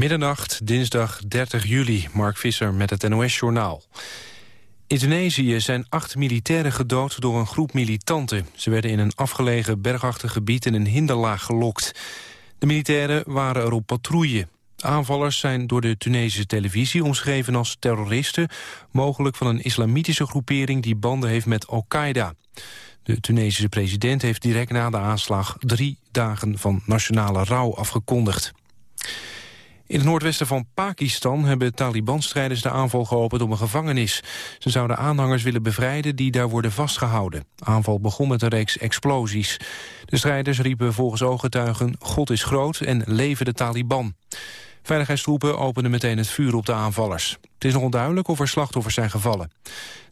Middernacht, dinsdag 30 juli. Mark Visser met het NOS-journaal. In Tunesië zijn acht militairen gedood door een groep militanten. Ze werden in een afgelegen bergachtig gebied in een hinderlaag gelokt. De militairen waren er op patrouille. Aanvallers zijn door de Tunesische televisie omschreven als terroristen... mogelijk van een islamitische groepering die banden heeft met Al-Qaeda. De Tunesische president heeft direct na de aanslag drie dagen van nationale rouw afgekondigd. In het noordwesten van Pakistan hebben Taliban-strijders de aanval geopend op een gevangenis. Ze zouden aanhangers willen bevrijden die daar worden vastgehouden. De aanval begon met een reeks explosies. De strijders riepen volgens ooggetuigen God is groot en leven de Taliban. Veiligheidstroepen openden meteen het vuur op de aanvallers. Het is nog onduidelijk of er slachtoffers zijn gevallen.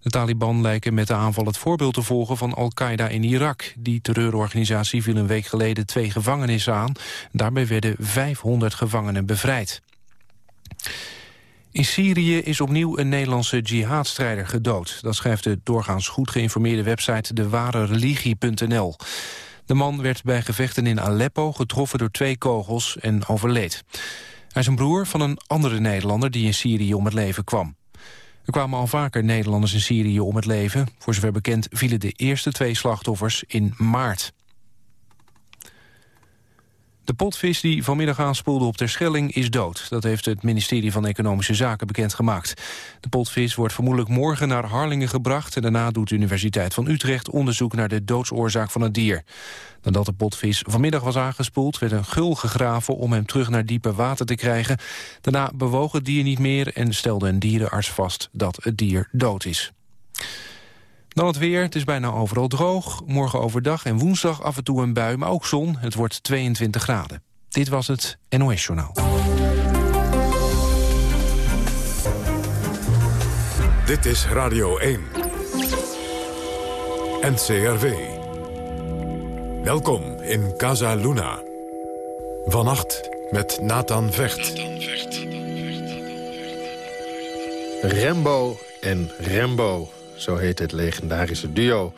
De Taliban lijken met de aanval het voorbeeld te volgen van Al-Qaeda in Irak. Die terreurorganisatie viel een week geleden twee gevangenissen aan. Daarbij werden 500 gevangenen bevrijd. In Syrië is opnieuw een Nederlandse jihadstrijder gedood. Dat schrijft de doorgaans goed geïnformeerde website dewarereligie.nl. De man werd bij gevechten in Aleppo getroffen door twee kogels en overleed. Hij is een broer van een andere Nederlander die in Syrië om het leven kwam. Er kwamen al vaker Nederlanders in Syrië om het leven. Voor zover bekend vielen de eerste twee slachtoffers in maart. De potvis die vanmiddag aanspoelde op Terschelling is dood. Dat heeft het ministerie van Economische Zaken bekendgemaakt. De potvis wordt vermoedelijk morgen naar Harlingen gebracht... en daarna doet de Universiteit van Utrecht onderzoek naar de doodsoorzaak van het dier. Nadat de potvis vanmiddag was aangespoeld, werd een gul gegraven... om hem terug naar dieper water te krijgen. Daarna bewoog het dier niet meer en stelde een dierenarts vast dat het dier dood is. Dan het weer. Het is bijna overal droog. Morgen overdag en woensdag af en toe een bui, maar ook zon. Het wordt 22 graden. Dit was het NOS Journaal. Dit is Radio 1. NCRV. Welkom in Casa Luna. Vannacht met Nathan Vecht. Rembo en Rembo. Zo heet het legendarische duo,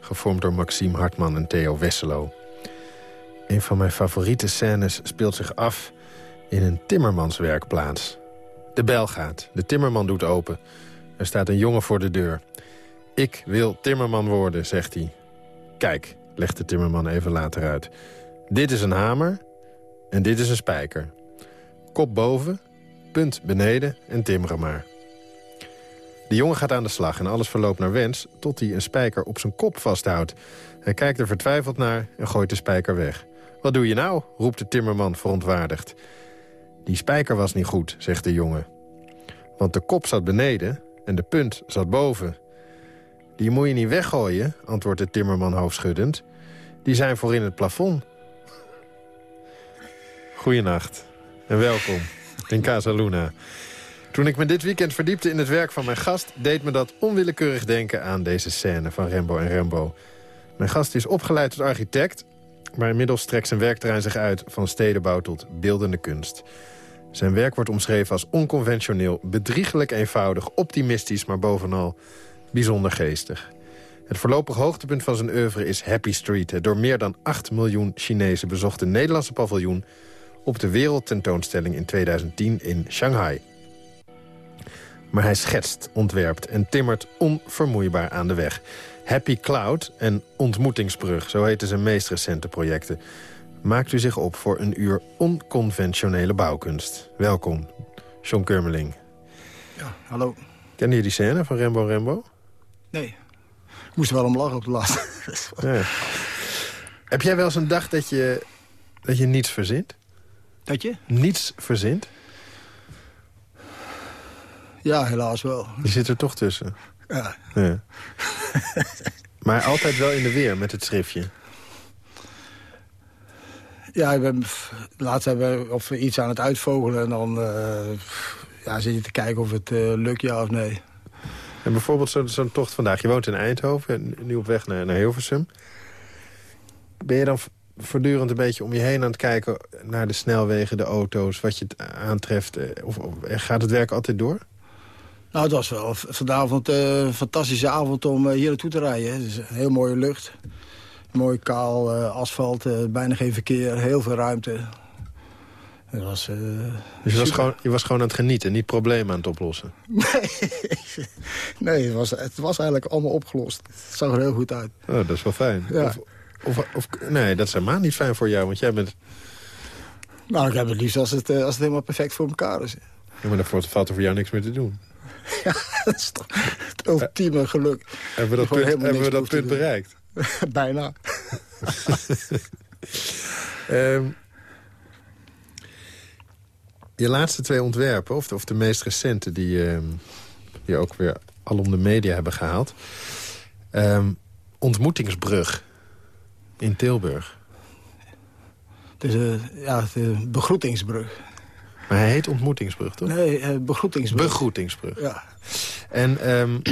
gevormd door Maxime Hartman en Theo Wesselo. Een van mijn favoriete scènes speelt zich af in een timmermanswerkplaats. De bel gaat, de timmerman doet open. Er staat een jongen voor de deur. Ik wil timmerman worden, zegt hij. Kijk, legt de timmerman even later uit. Dit is een hamer en dit is een spijker. Kop boven, punt beneden en timmeren maar. De jongen gaat aan de slag en alles verloopt naar wens... tot hij een spijker op zijn kop vasthoudt. Hij kijkt er vertwijfeld naar en gooit de spijker weg. Wat doe je nou? roept de timmerman verontwaardigd. Die spijker was niet goed, zegt de jongen. Want de kop zat beneden en de punt zat boven. Die moet je niet weggooien, antwoordt de timmerman hoofdschuddend. Die zijn voor in het plafond. Goeienacht en welkom in Casa Luna. Toen ik me dit weekend verdiepte in het werk van mijn gast... deed me dat onwillekeurig denken aan deze scène van Rembo en Rembo. Mijn gast is opgeleid tot architect... maar inmiddels trekt zijn werkterrein zich uit van stedenbouw tot beeldende kunst. Zijn werk wordt omschreven als onconventioneel, bedriegelijk eenvoudig... optimistisch, maar bovenal bijzonder geestig. Het voorlopig hoogtepunt van zijn oeuvre is Happy Street... het door meer dan 8 miljoen Chinezen bezochte Nederlandse paviljoen... op de wereldtentoonstelling in 2010 in Shanghai. Maar hij schetst, ontwerpt en timmert onvermoeibaar aan de weg. Happy Cloud en Ontmoetingsbrug, zo heten zijn meest recente projecten. Maakt u zich op voor een uur onconventionele bouwkunst. Welkom, John Kurmeling. Ja, hallo. Ken je die scène van Rembo Rembo? Nee. Ik moest er wel om lachen op de laatste. ja. Heb jij wel eens een dag dat je, dat je niets verzint? Dat je? Niets verzint? Ja, helaas wel. Je zit er toch tussen? Ja. ja. maar altijd wel in de weer met het schriftje? Ja, ik ben, laatst hebben we of iets aan het uitvogelen... en dan uh, ja, zit je te kijken of het uh, lukt, ja of nee. En bijvoorbeeld zo'n zo tocht vandaag. Je woont in Eindhoven, nu op weg naar, naar Hilversum. Ben je dan voortdurend een beetje om je heen aan het kijken... naar de snelwegen, de auto's, wat je aantreft? Eh, of, of gaat het werk altijd door? Nou, het was wel vanavond uh, een fantastische avond om uh, hier naartoe te rijden. Het is heel mooie lucht. Mooi kaal uh, asfalt, bijna geen verkeer, heel veel ruimte. Dat was, uh, dus je was, gewoon, je was gewoon aan het genieten, niet problemen aan het oplossen? Nee, nee het, was, het was eigenlijk allemaal opgelost. Het zag er heel goed uit. Oh, dat is wel fijn. Ja. Of, of, nee, dat is helemaal niet fijn voor jou, want jij bent... Nou, ik heb het liefst als het, als het helemaal perfect voor elkaar is. Ja, maar dan valt er voor jou niks meer te doen. Ja, dat is toch het ultieme geluk. Hebben we dat punt, hebben we dat punt bereikt? Bijna. um, je laatste twee ontwerpen, of de, of de meest recente... die, uh, die ook weer al om de media hebben gehaald. Um, ontmoetingsbrug in Tilburg. Het is uh, ja, de begroetingsbrug. Maar hij heet ontmoetingsbrug, toch? Nee, uh, begroetingsbrug. Begroetingsbrug. Ja. En um,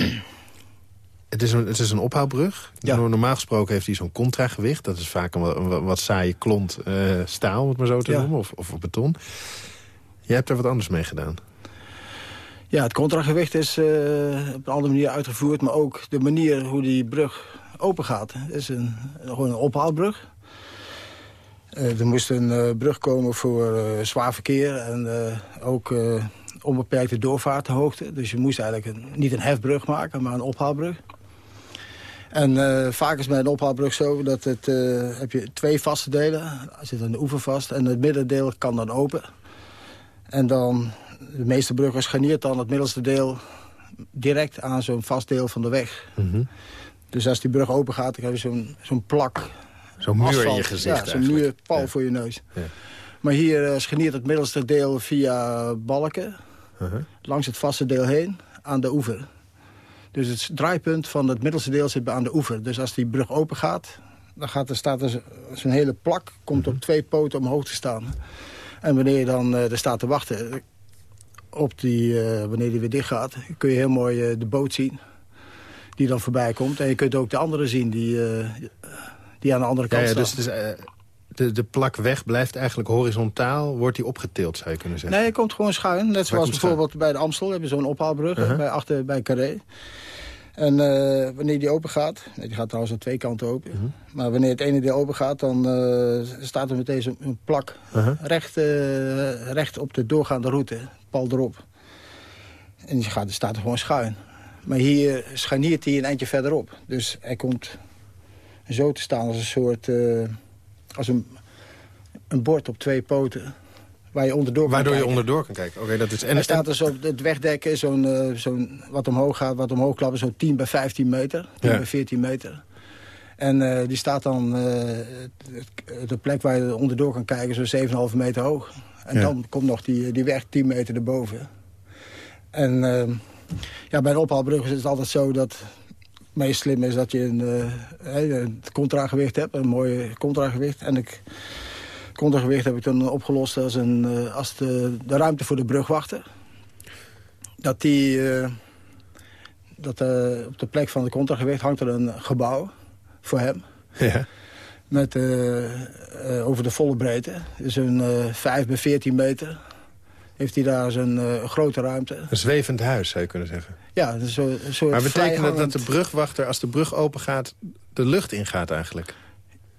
het, is een, het is een ophaalbrug. Ja. Normaal gesproken heeft hij zo'n contragewicht. Dat is vaak een, wat, wat saaie klont uh, staal, om het maar zo te ja. noemen. Of, of beton. Jij hebt er wat anders mee gedaan. Ja, het contragewicht is uh, op een andere manier uitgevoerd. Maar ook de manier hoe die brug open gaat. Het is een, gewoon een ophaalbrug. Uh, er moest een uh, brug komen voor zwaar verkeer. En ook onbeperkte doorvaarthoogte. Dus je moest eigenlijk een, niet een hefbrug maken, maar een ophaalbrug. En vaak is bij een ophaalbrug zo dat het, heb je twee vaste delen. Er zit aan de oever vast en het middendeel kan dan open. En dan, de meeste bruggers scharniert dan het middelste deel direct aan zo'n vast deel van de weg. Mm -hmm. Dus als die brug open gaat, dan heb je zo'n zo'n plak. Zo'n muur asfalt. in je gezicht Ja, zo'n muur, pal ja. voor je neus. Ja. Maar hier uh, het middelste deel via balken... Uh -huh. langs het vaste deel heen, aan de oever. Dus het draaipunt van het middelste deel zit aan de oever. Dus als die brug open gaat, dan gaat er, staat er zo'n hele plak... komt uh -huh. op twee poten omhoog te staan. En wanneer je dan uh, er staat te wachten op die, uh, wanneer die weer dicht gaat... kun je heel mooi de boot zien die dan voorbij komt. En je kunt ook de andere zien die, die aan de andere kant ja. Dus, dus de, de plak weg blijft eigenlijk horizontaal, wordt die opgetild, zou je kunnen zeggen? Nee, hij komt gewoon schuin. Net zoals bijvoorbeeld schuin. bij de Amstel hebben we zo'n ophaalbrug -huh. bij, achter bij Carré. En uh, wanneer die open gaat, nee, die gaat trouwens aan twee kanten open. Uh -huh. Maar wanneer het ene deel open gaat, dan uh, staat er meteen een plak uh -huh. recht, recht op de doorgaande route, pal erop. En die gaat, staat er gewoon schuin. Maar hier scharniert hij een eindje verderop. Dus hij komt zo te staan als een soort, als een, een bord op twee poten. Waar je onderdoor kan Waardoor je onderdoor kan kijken. Okay, dat is... En er staat dus op het wegdekken, zo'n uh, zo wat omhoog gaat, wat omhoog klappen, zo'n 10 bij 15 meter, 10 ja. bij 14 meter. En uh, die staat dan uh, de plek waar je onderdoor kan kijken, zo'n 7,5 meter hoog. En ja. dan komt nog die, die weg 10 meter erboven. En ja, bij een ophaalbrug is het altijd zo dat meest slim is dat je een, een contragewicht hebt, een mooi contragewicht. En ik contragewicht heb ik dan opgelost als, een, als de, de ruimte voor de brugwachter. Dat die... Uh, dat op de plek van de contragewicht hangt er een gebouw voor hem. Ja. Met, over de volle breedte. Dus een 5 bij 14 meter. Heeft hij daar zijn grote ruimte. Een zwevend huis, zou je kunnen zeggen. Ja, een soort, een soort Maar betekent dat dat de brugwachter, als de brug open gaat... de lucht ingaat eigenlijk?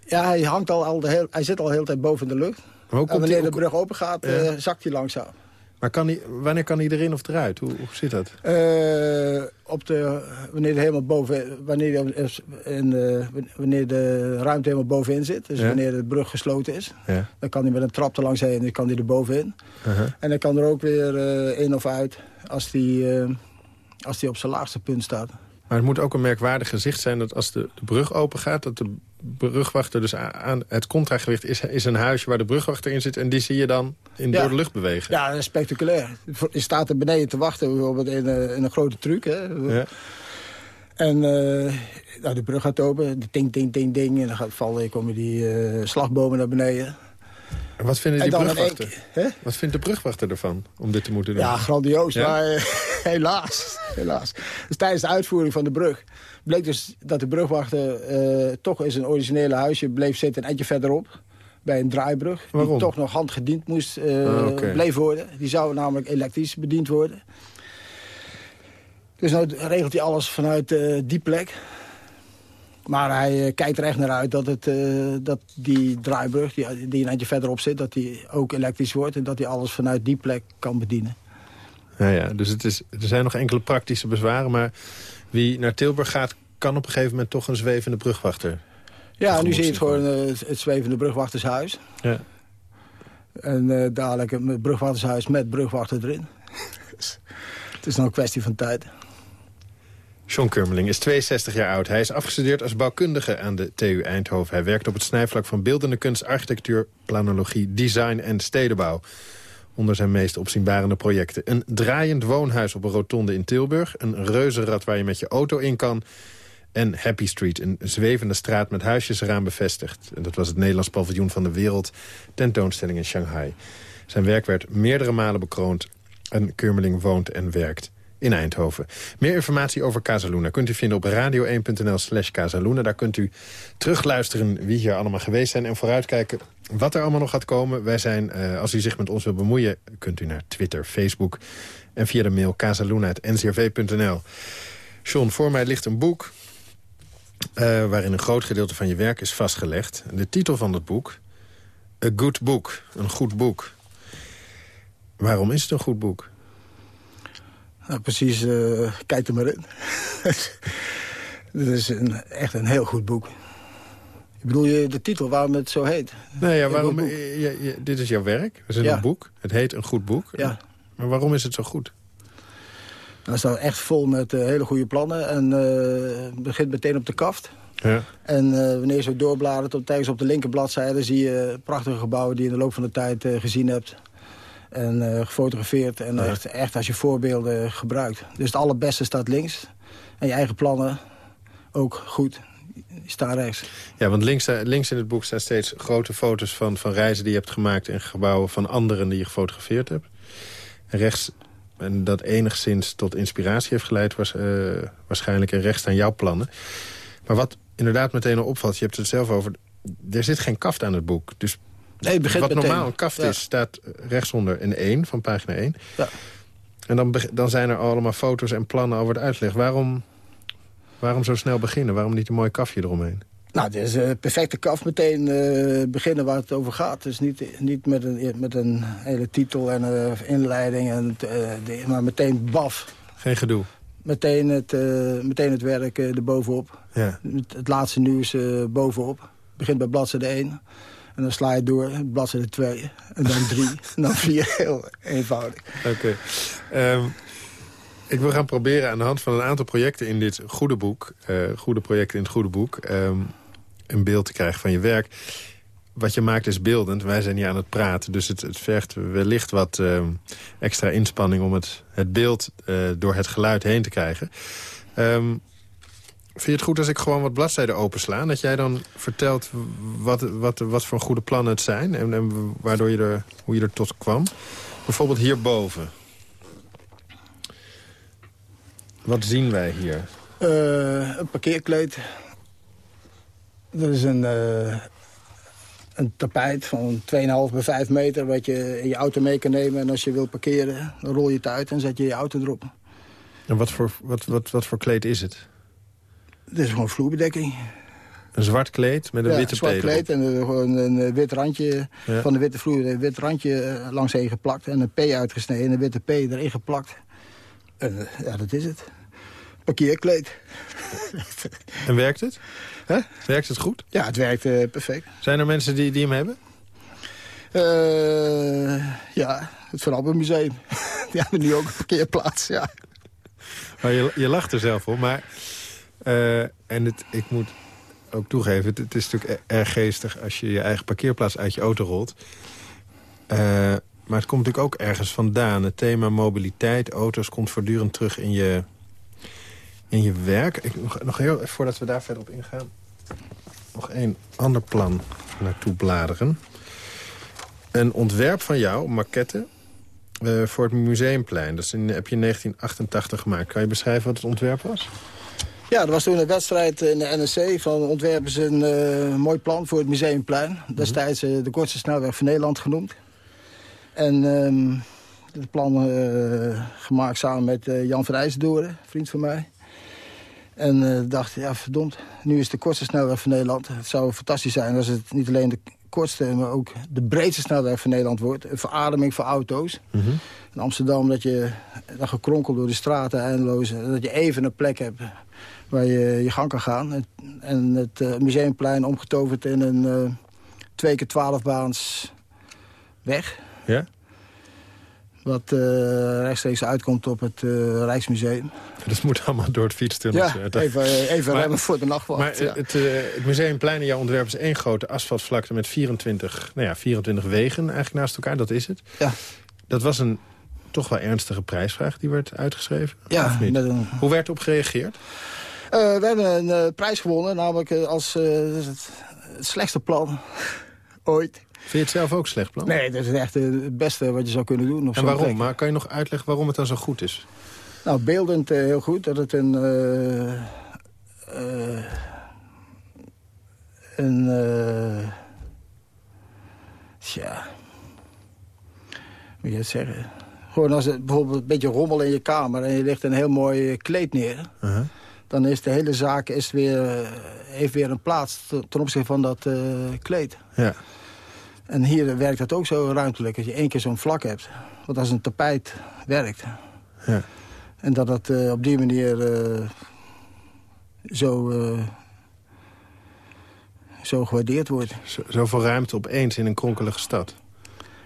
Ja, hij, hangt al, al de heel, hij zit al de hele tijd boven de lucht. Maar en wanneer de brug open gaat, ja. uh, zakt hij langzaam. Maar kan hij, wanneer kan hij erin of eruit? Hoe, hoe zit dat? Uh, op de, wanneer, hij helemaal boven, wanneer, in, wanneer de ruimte helemaal bovenin zit. Dus ja. wanneer de brug gesloten is. Ja. Dan kan hij met een trap er langs heen en dan kan hij er bovenin. -huh. En dan kan er ook weer in of uit als hij als die op zijn laagste punt staat. Maar het moet ook een merkwaardig gezicht zijn dat als de, de brug open gaat... dat de brugwachter dus aan het contragewicht is, is een huisje waar de brugwachter in zit... en die zie je dan in, ja. door de lucht bewegen. Ja, dat is spectaculair. Je staat er beneden te wachten bijvoorbeeld in, in een grote truc. Hè. Ja. En uh, nou, de brug gaat open, de ting, ting, ting, ding. En dan gaat vallen, komen die uh, slagbomen naar beneden. Wat vinden die brugwachter? Een, wat vindt de brugwachter ervan om dit te moeten doen? Ja, grandioos, ja? maar uh, helaas, helaas. Dus tijdens de uitvoering van de brug bleek dus dat de brugwachter uh, toch in zijn originele huisje bleef zitten een eindje verderop. Bij een draaibrug. Waarom? Die toch nog handgediend moest uh, okay. bleef worden. Die zou namelijk elektrisch bediend worden. Dus nou regelt hij alles vanuit die plek. Maar hij kijkt er echt naar uit dat, het, dat die draaibrug, die, die een eindje verderop zit... dat die ook elektrisch wordt en dat hij alles vanuit die plek kan bedienen. Ja, ja, dus het is, er zijn nog enkele praktische bezwaren... maar wie naar Tilburg gaat, kan op een gegeven moment toch een zwevende brugwachter. Ja, nu zie je het gewoon het zwevende brugwachtershuis. Ja. En uh, dadelijk een brugwachtershuis met brugwachter erin. het is nog een kwestie van tijd. John Kurmeling is 62 jaar oud. Hij is afgestudeerd als bouwkundige aan de TU Eindhoven. Hij werkt op het snijvlak van beeldende kunst, architectuur, planologie, design en stedenbouw. Onder zijn meest opzienbarende projecten. Een draaiend woonhuis op een rotonde in Tilburg. Een reuzenrad waar je met je auto in kan. En Happy Street, een zwevende straat met huisjes eraan bevestigd. Dat was het Nederlands paviljoen van de wereld tentoonstelling in Shanghai. Zijn werk werd meerdere malen bekroond. En Kurmeling woont en werkt in Eindhoven. Meer informatie over Casaluna kunt u vinden op radio1.nl slash Casaluna. Daar kunt u terugluisteren wie hier allemaal geweest zijn... en vooruitkijken wat er allemaal nog gaat komen. Wij zijn, uh, als u zich met ons wil bemoeien... kunt u naar Twitter, Facebook en via de mail casaluna.ncrv.nl. John, voor mij ligt een boek... Uh, waarin een groot gedeelte van je werk is vastgelegd. De titel van het boek, A Good Book, een goed boek. Waarom is het een goed boek? Nou, precies, uh, kijk er maar in. Het is een, echt een heel goed boek. Ik bedoel je de titel, waarom het zo heet? Nee, ja, waarom, je, dit is jouw werk, het is een boek. Het heet een goed boek. Ja. Maar waarom is het zo goed? Nou, het staat echt vol met uh, hele goede plannen. En uh, begint meteen op de kaft. Ja. En uh, wanneer je zo doorbladert, op, tijdens op de linkerbladzijde... zie je prachtige gebouwen die je in de loop van de tijd gezien hebt en uh, gefotografeerd. En echt, echt als je voorbeelden gebruikt. Dus het allerbeste staat links. En je eigen plannen ook goed. staan rechts. Ja, want links, eh, links in het boek staan steeds grote foto's van, van reizen die je hebt gemaakt... en gebouwen van anderen die je gefotografeerd hebt. En rechts, en dat enigszins tot inspiratie heeft geleid... Was, uh, waarschijnlijk en rechts staan jouw plannen. Maar wat inderdaad meteen al opvalt, je hebt het zelf over... er zit geen kaft aan het boek. Dus Nee, begint Wat normaal een kaft is, staat rechtsonder een 1 van pagina 1. Ja. En dan, dan zijn er allemaal foto's en plannen over de uitleg. Waarom, waarom zo snel beginnen? Waarom niet een mooi kafje eromheen? Nou, het is een perfecte kaf meteen uh, beginnen waar het over gaat. Dus niet, niet met, een, met een hele titel en uh, inleiding, en, uh, maar meteen baf. Geen gedoe? Meteen het, meteen het werk erbovenop. Ja. Het, het laatste nieuws bovenop. Begint bij bladzijde 1. En dan sla je door, bladzijde 2, en dan 3, en dan 4. Heel eenvoudig. Oké. Ehm, ik wil gaan proberen aan de hand van een aantal projecten in dit goede boek... Uh, goede projecten in het goede boek... Um, een beeld te krijgen van je werk. Wat je maakt is beeldend. Wij zijn hier aan het praten. Dus het, het vergt wellicht wat uh, extra inspanning... om het, het beeld uh, door het geluid heen te krijgen. Um, Vind je het goed als ik gewoon wat bladzijden opensla? Dat jij dan vertelt wat, wat, wat voor goede plannen het zijn... en, en waardoor je er, hoe je er tot kwam? Bijvoorbeeld hierboven. Wat zien wij hier? Uh, een parkeerkleed. Dat is een, uh, een tapijt van 2,5 bij 5 meter... wat je in je auto mee kan nemen. En als je wil parkeren, dan rol je het uit en zet je je auto erop. En wat voor, wat, wat, wat voor kleed is het? Het is gewoon vloerbedekking. Een zwart kleed met een ja, witte een zwart kleed en gewoon een, een wit randje van de witte vloer. Een wit randje eh, langsheen geplakt en een P uitgesneden en een witte P erin geplakt. En, eh, ja, dat is het. Parkeerkleed. En werkt het? Huh? Werkt het goed? Ja, het werkt uh, perfect. Zijn er mensen die, die hem hebben? Uh, ja, het Van Museum. die hebben nu ook een parkeerplaats, ja. Maar je, je lacht er zelf om, maar uh, en het, ik moet ook toegeven, het, is natuurlijk e-, erg geestig... als je je eigen parkeerplaats uit je auto rolt. Uh, maar het komt natuurlijk ook ergens vandaan. Het thema mobiliteit, auto's, komt voortdurend terug in je, in je werk. Nog, heel voordat we daar verder op ingaan... nog één ander plan naartoe bladeren. Een ontwerp van jou, maquette, uh, voor het Museumplein. Dat is in, heb je in 1988 gemaakt. Kan je beschrijven wat het ontwerp was? Ja, er was toen een wedstrijd in de NSC van ontwerpen ze een uh, mooi plan voor het Museumplein. Destijds uh, de kortste snelweg van Nederland genoemd. En um, het plan uh, gemaakt samen met Jan van IJsdoren, vriend van mij. En dacht, ja verdomd, nu is de kortste snelweg van Nederland. Het zou fantastisch zijn als het niet alleen de kortste, maar ook de breedste snelweg van Nederland wordt. Een verademing voor auto's. Mhm. In Amsterdam dat je dan gekronkeld door de straten eindeloos. Dat je even een plek hebt waar je je gang kan gaan. En het uh, Museumplein omgetoverd in een uh, twee keer twaalf baans weg. Ja? Wat uh, rechtstreeks uitkomt op het Rijksmuseum. Dat moet allemaal door het fietstunnel. Ja, even, even maar, remmen voor de nachtwacht. Maar ja. het, het Museumplein in jouw ontwerp is één grote asfaltvlakte... met 24, nou ja, 24 wegen eigenlijk naast elkaar, dat is het. Ja. Dat was een toch wel ernstige prijsvraag die werd uitgeschreven? Ja, met een... Hoe werd op gereageerd? Uh, we hebben een uh, prijs gewonnen, namelijk uh, als het, het, slechtste plan ooit. Vind je het zelf ook slecht plan? Nee, dat is echt het beste wat je zou kunnen doen. en waarom? Plek. Maar kan je nog uitleggen waarom het dan zo goed is? Nou, beeldend heel goed. Dat het een... een... tja... Moet je het zeggen? Gewoon als het bijvoorbeeld een beetje rommel in je kamer... en je ligt een heel mooi kleed neer... -huh. dan is de hele zaak is weer, heeft weer een plaats ten opzichte van dat uh, kleed. Ja. En hier werkt dat ook zo ruimtelijk. Als je één keer zo'n vlak hebt. Wat als een tapijt werkt. Ja. En dat dat uh, op die manier uh, zo, zo gewaardeerd wordt. Zo, zoveel ruimte opeens in een kronkelige stad.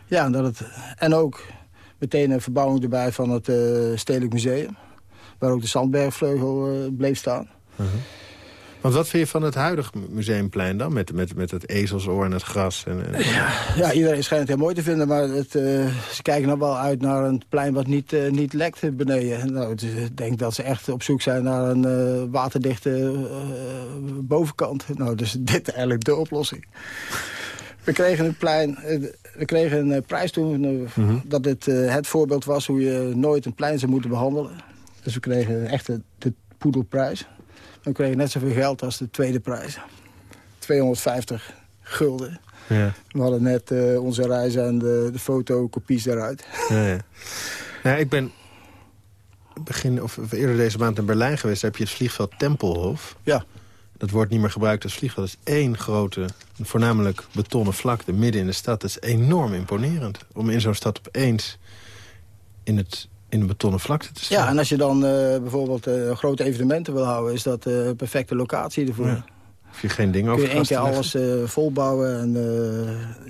Ja, en, dat het, en ook meteen een verbouwing erbij van het Stedelijk Museum. Waar ook de Zandbergvleugel uh, bleef staan. Uh -huh. Want wat vind je van het huidige museumplein dan? Met, met, met het ezelsoor en het gras? En, en... Ja, ja, iedereen schijnt het heel mooi te vinden. Maar het, uh, ze kijken nog wel uit naar een plein wat niet, uh, niet lekt beneden. Nou, dus ik denk dat ze echt op zoek zijn naar een uh, waterdichte bovenkant. Nou, dus dit eigenlijk de oplossing. We kregen een plein, we kregen een prijs toen mm -hmm. dat dit het voorbeeld was hoe je nooit een plein zou moeten behandelen. Dus we kregen echt de, de poedelprijs. We kregen net zoveel geld als de tweede prijs. 250 gulden. Ja. We hadden net uh, onze reis en de, de fotocopies daaruit. Ja, ja. ja, ik ben begin, of eerder deze maand in Berlijn geweest. Daar heb je het vliegveld Tempelhof. Ja. Dat wordt niet meer gebruikt als vliegveld. Het is één grote, voornamelijk betonnen vlakte midden in de stad. Dat is enorm imponerend. Om in zo'n stad opeens in, het, in een betonnen vlakte te staan. Ja, en als je dan uh, bijvoorbeeld uh, grote evenementen wil houden... is dat uh, een perfecte locatie ervoor. Ja. Of je geen ding over Kun je één keer alles volbouwen. En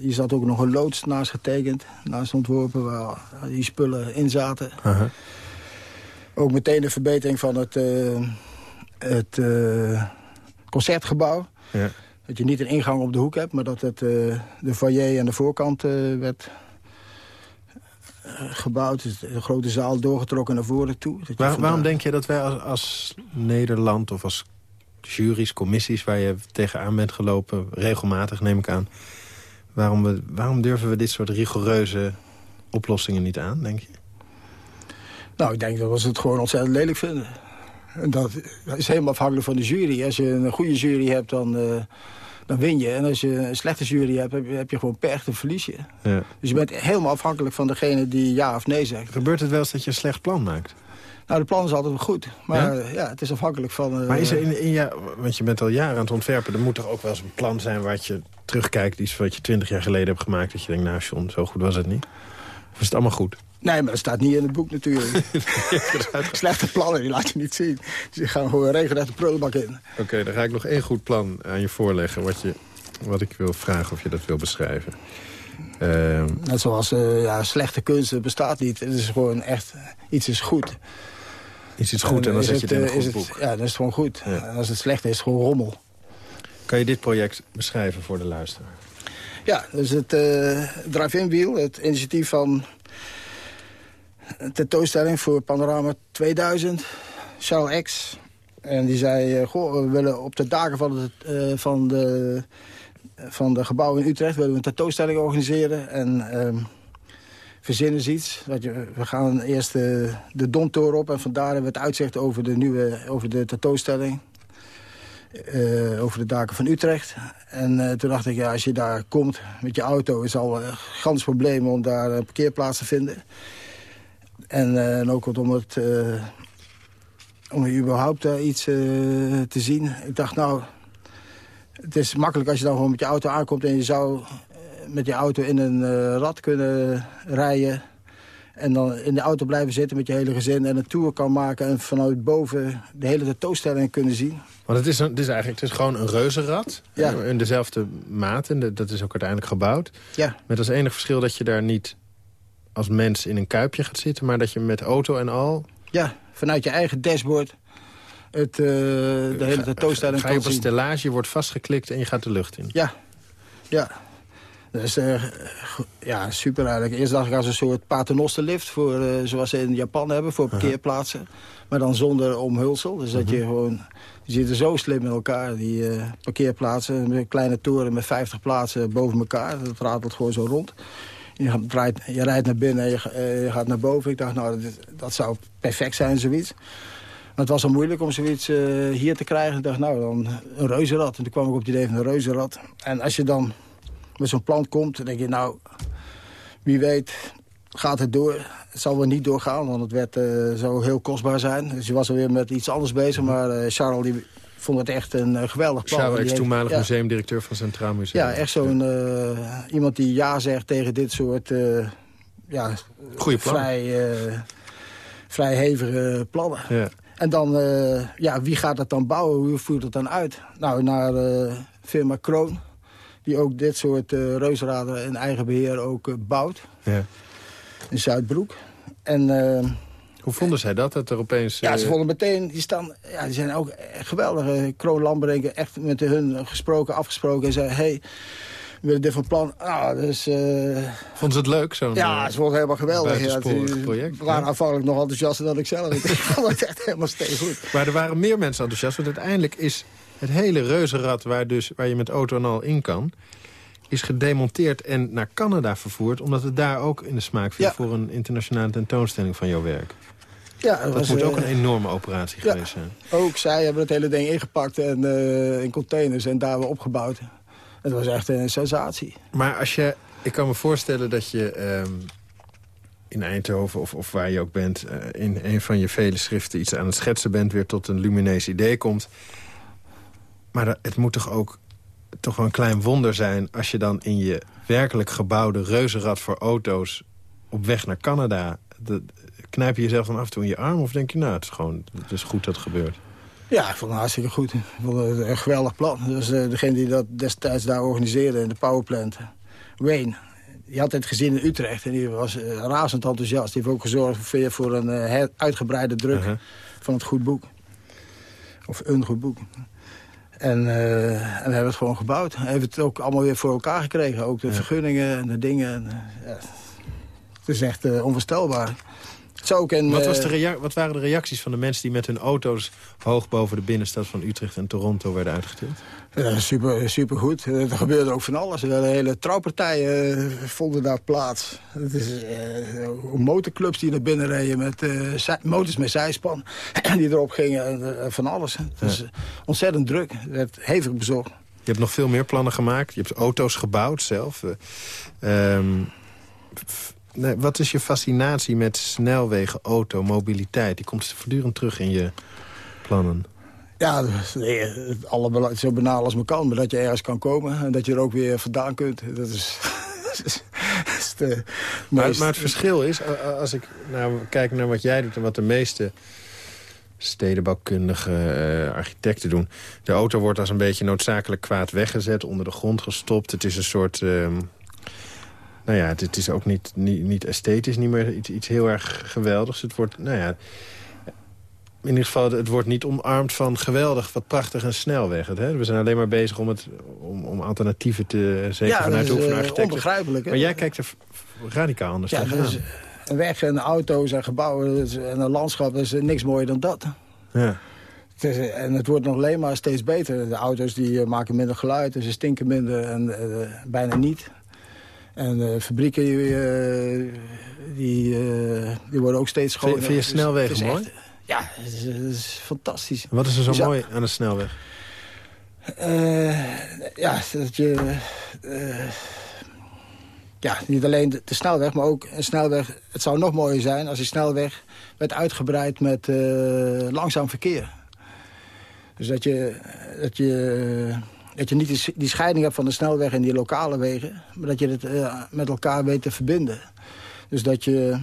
je zat ook nog een loods naast getekend. Naast ontworpen waar die spullen in zaten. -huh. Ook meteen de verbetering van het... het concertgebouw. Ja. Dat je niet een ingang op de hoek hebt, maar dat het, de foyer aan de voorkant werd gebouwd. Dus de grote zaal doorgetrokken naar voren toe. Waar, vandaag... Waarom denk je dat wij als, als, Nederland of als juries, commissies... waar je tegenaan bent gelopen, regelmatig neem ik aan... waarom, we, waarom durven we dit soort rigoureuze oplossingen niet aan, denk je? Nou, ik denk dat we het gewoon ontzettend lelijk vinden. En dat is helemaal afhankelijk van de jury. Als je een goede jury hebt, dan, uh, dan win je. En als je een slechte jury hebt, heb je, gewoon pech, dan verlies je. Ja. Dus je bent helemaal afhankelijk van degene die ja of nee zegt. Gebeurt het wel eens dat je een slecht plan maakt? Nou, de plan is altijd wel goed. Maar ja, ja het is afhankelijk van... Uh, maar is er in, in ja, want je bent al jaren aan het ontwerpen... er moet toch ook wel eens een plan zijn wat je terugkijkt... iets wat je twintig jaar geleden hebt gemaakt... dat je denkt, nou John, zo goed was het niet. Is het allemaal goed? Nee, maar dat staat niet in het boek natuurlijk. Slechte plannen, die laat je niet zien. Dus gaan gewoon regelrecht de prullenbak in. Oké, okay, dan ga ik nog één goed plan aan je voorleggen... wat, je, wat ik wil vragen of je dat wil beschrijven. Uh, Net zoals uh, ja, slechte kunst bestaat niet. Het is gewoon echt, iets is goed. Iets is goed en, en dan zet je het in een goed het, boek. Ja, dat is gewoon goed. Ja. En als het slecht is, is het gewoon rommel. Kan je dit project beschrijven voor de luisteraar? Ja, dus het uh, Drive-In Wheel, het initiatief van tentoonstelling voor Panorama 2000, Charles X. En die zei, goh, we willen op de dagen van, het, uh, van, de, van de gebouwen in Utrecht... willen we een tentoonstelling organiseren. En uh, verzinnen ze iets. Dat je, we gaan eerst de, de Domtoren op en vandaar hebben we het uitzicht over de, nieuwe, over de tentoonstelling. Uh, over de daken van Utrecht. En uh, toen dacht ik, ja, als je daar komt met je auto... is al een gans probleem om daar een parkeerplaats te vinden. En, uh, en ook om het, om überhaupt iets te zien. Ik dacht, nou, het is makkelijk als je dan gewoon met je auto aankomt... en je zou met je auto in een rad kunnen rijden... En dan in de auto blijven zitten met je hele gezin... en een tour kan maken en vanuit boven de hele tentoonstelling kunnen zien. Want het is, een, het is eigenlijk het is gewoon een reuzenrad. Ja. In dezelfde maat. En dat is ook uiteindelijk gebouwd. Ja. Met als enig verschil dat je daar niet als mens in een kuipje gaat zitten... maar dat je met auto en al... Ja, vanuit je eigen dashboard het, uh, de hele tentoonstelling ga, ga je op een stellage, je wordt vastgeklikt en je gaat de lucht in. Ja, ja. Dat is uh, ja, super eigenlijk. Eerst dacht ik als een soort paternosterlift, voor, uh, zoals ze in Japan hebben, voor parkeerplaatsen. Maar dan zonder omhulsel. Dus dat je mhm. gewoon, die zitten zo slim in elkaar, die uh, parkeerplaatsen. Met een kleine toren met 50 plaatsen boven elkaar. Dat ratelt gewoon zo rond. Je, rijdt, naar binnen en je, je, gaat naar boven. Ik dacht, nou, dat, dat zou perfect zijn, zoiets. Maar het was al moeilijk om zoiets hier te krijgen. Ik dacht, nou, dan een reuzenrad. En toen kwam ik op het idee van een reuzenrad. En als je dan met zo'n plan komt, dan denk je, nou, wie weet gaat het door. Het zal wel niet doorgaan, want het werd uh, zo heel kostbaar zijn. Dus je was alweer met iets anders bezig, maar uh, Charles die vond het echt een uh, geweldig plan. Charles, ex-toenmalig museumdirecteur van Centraal Museum. Ja, echt zo'n iemand die ja zegt tegen dit soort ja, Goeie plannen. vrij, vrij hevige plannen. Ja. En dan, ja, wie gaat dat dan bouwen? Hoe voert het dan uit? Nou, naar firma Kroon die ook dit soort reusraden in eigen beheer ook bouwt. Ja. In Zuidbroek. En, uh, Hoe vonden zij dat, dat er opeens... Ja, ze vonden meteen, die, staan, ja, die zijn ook geweldige. Kroon Lambrenken echt met hun gesproken, afgesproken en zei... Hey, we willen dit van plan. Ah, dus, Vonden ze het leuk? Zo'n, ja, ze vonden het helemaal geweldig. Ja, project. We waren aanvankelijk nog enthousiaster dan ik zelf. ik vond het echt helemaal steen goed. Maar er waren meer mensen enthousiast. Want uiteindelijk is het hele reuzenrad waar, dus, waar je met auto en al in kan is gedemonteerd en naar Canada vervoerd... omdat het daar ook in de smaak viel voor een internationale tentoonstelling van jouw werk. Ja, dat, moet ook eh, een enorme operatie geweest zijn. Ook zij hebben het hele ding ingepakt en, uh, in containers en daar weer opgebouwd. Het was echt een sensatie. Maar als je, ik kan me voorstellen dat je ehm, in Eindhoven of, of waar je ook bent... Uh, in een van je vele schriften iets aan het schetsen bent... weer tot een lumineus idee komt... Maar het moet toch ook toch wel een klein wonder zijn... als je dan in je werkelijk gebouwde reuzenrad voor auto's... op weg naar Canada... De, knijp je jezelf dan af en toe in je arm? Of denk je, nou, het is gewoon het is goed dat het gebeurt? Ja, ik vond het hartstikke goed. Ik vond het een geweldig plan. Dus uh, degene die dat destijds daar organiseerde in de powerplant... Wayne, die had het gezien in Utrecht en die was uh, razend enthousiast. Die heeft ook gezorgd voor, voor een uh, uitgebreide druk uh-huh. van het goed boek. Of een goed boek. En, uh, en, we hebben het gewoon gebouwd. We hebben het ook allemaal weer voor elkaar gekregen. Ook de vergunningen en de dingen. En, uh, ja. Het is echt uh, onvoorstelbaar. Ook wat, was de wat waren de reacties van de mensen die met hun auto's... hoog boven de binnenstad van Utrecht en Toronto werden uitgetild? Ja, super, super goed. Er gebeurde ook van alles. Er hele trouwpartijen vonden daar plaats. Het is uh, motorclubs die naar binnen reden met uh, motors met zijspan. die erop gingen. Van alles. Het is ontzettend druk. Het werd hevig bezocht. Je hebt nog veel meer plannen gemaakt. Je hebt auto's gebouwd zelf. Um, nee, wat is je fascinatie met snelwegen, auto, mobiliteit? Die komt voortdurend terug in je plannen. Ja, nee, het alle, zo banaal als me kan. Maar dat je ergens kan komen en dat je er ook weer vandaan kunt. Dat is... is de maar, maar, het verschil is, als ik nou, kijk naar wat jij doet... en wat de meeste stedenbouwkundige uh, architecten doen. De auto wordt als een beetje noodzakelijk kwaad weggezet, onder de grond gestopt. Het is een soort... Uh, nou ja, het, is ook niet, niet, niet esthetisch, niet meer iets, iets heel erg geweldigs. Het wordt, nou ja, in ieder geval, het wordt niet omarmd van geweldig, wat prachtig en snel weg. Hè? We zijn alleen maar bezig om, het, om, om alternatieven te zeker ja, vanuit de oefenarchitecten. onbegrijpelijk. Maar jij kijkt er radicaal anders ja, dus Een weg en auto's en gebouwen en een landschap is niks mooier dan dat. Ja. Het is, en het wordt nog alleen maar steeds beter. De auto's die eh, maken minder geluid en ze stinken minder en uh, bijna niet. En de fabrieken die, die, die, worden ook steeds schoner. Vind, vind je snelwegen mooi? Ja, het is, is, fantastisch. Wat is er zo mooi aan de snelweg? Uh, ja, dat je... Uh, ja, niet alleen de, snelweg, maar ook een snelweg. Het zou nog mooier zijn als die snelweg werd uitgebreid met langzaam verkeer. Dus dat je, dat je, dat je niet die, die, scheiding hebt van de snelweg en die lokale wegen... maar dat je het met elkaar weet te verbinden. Dus dat je,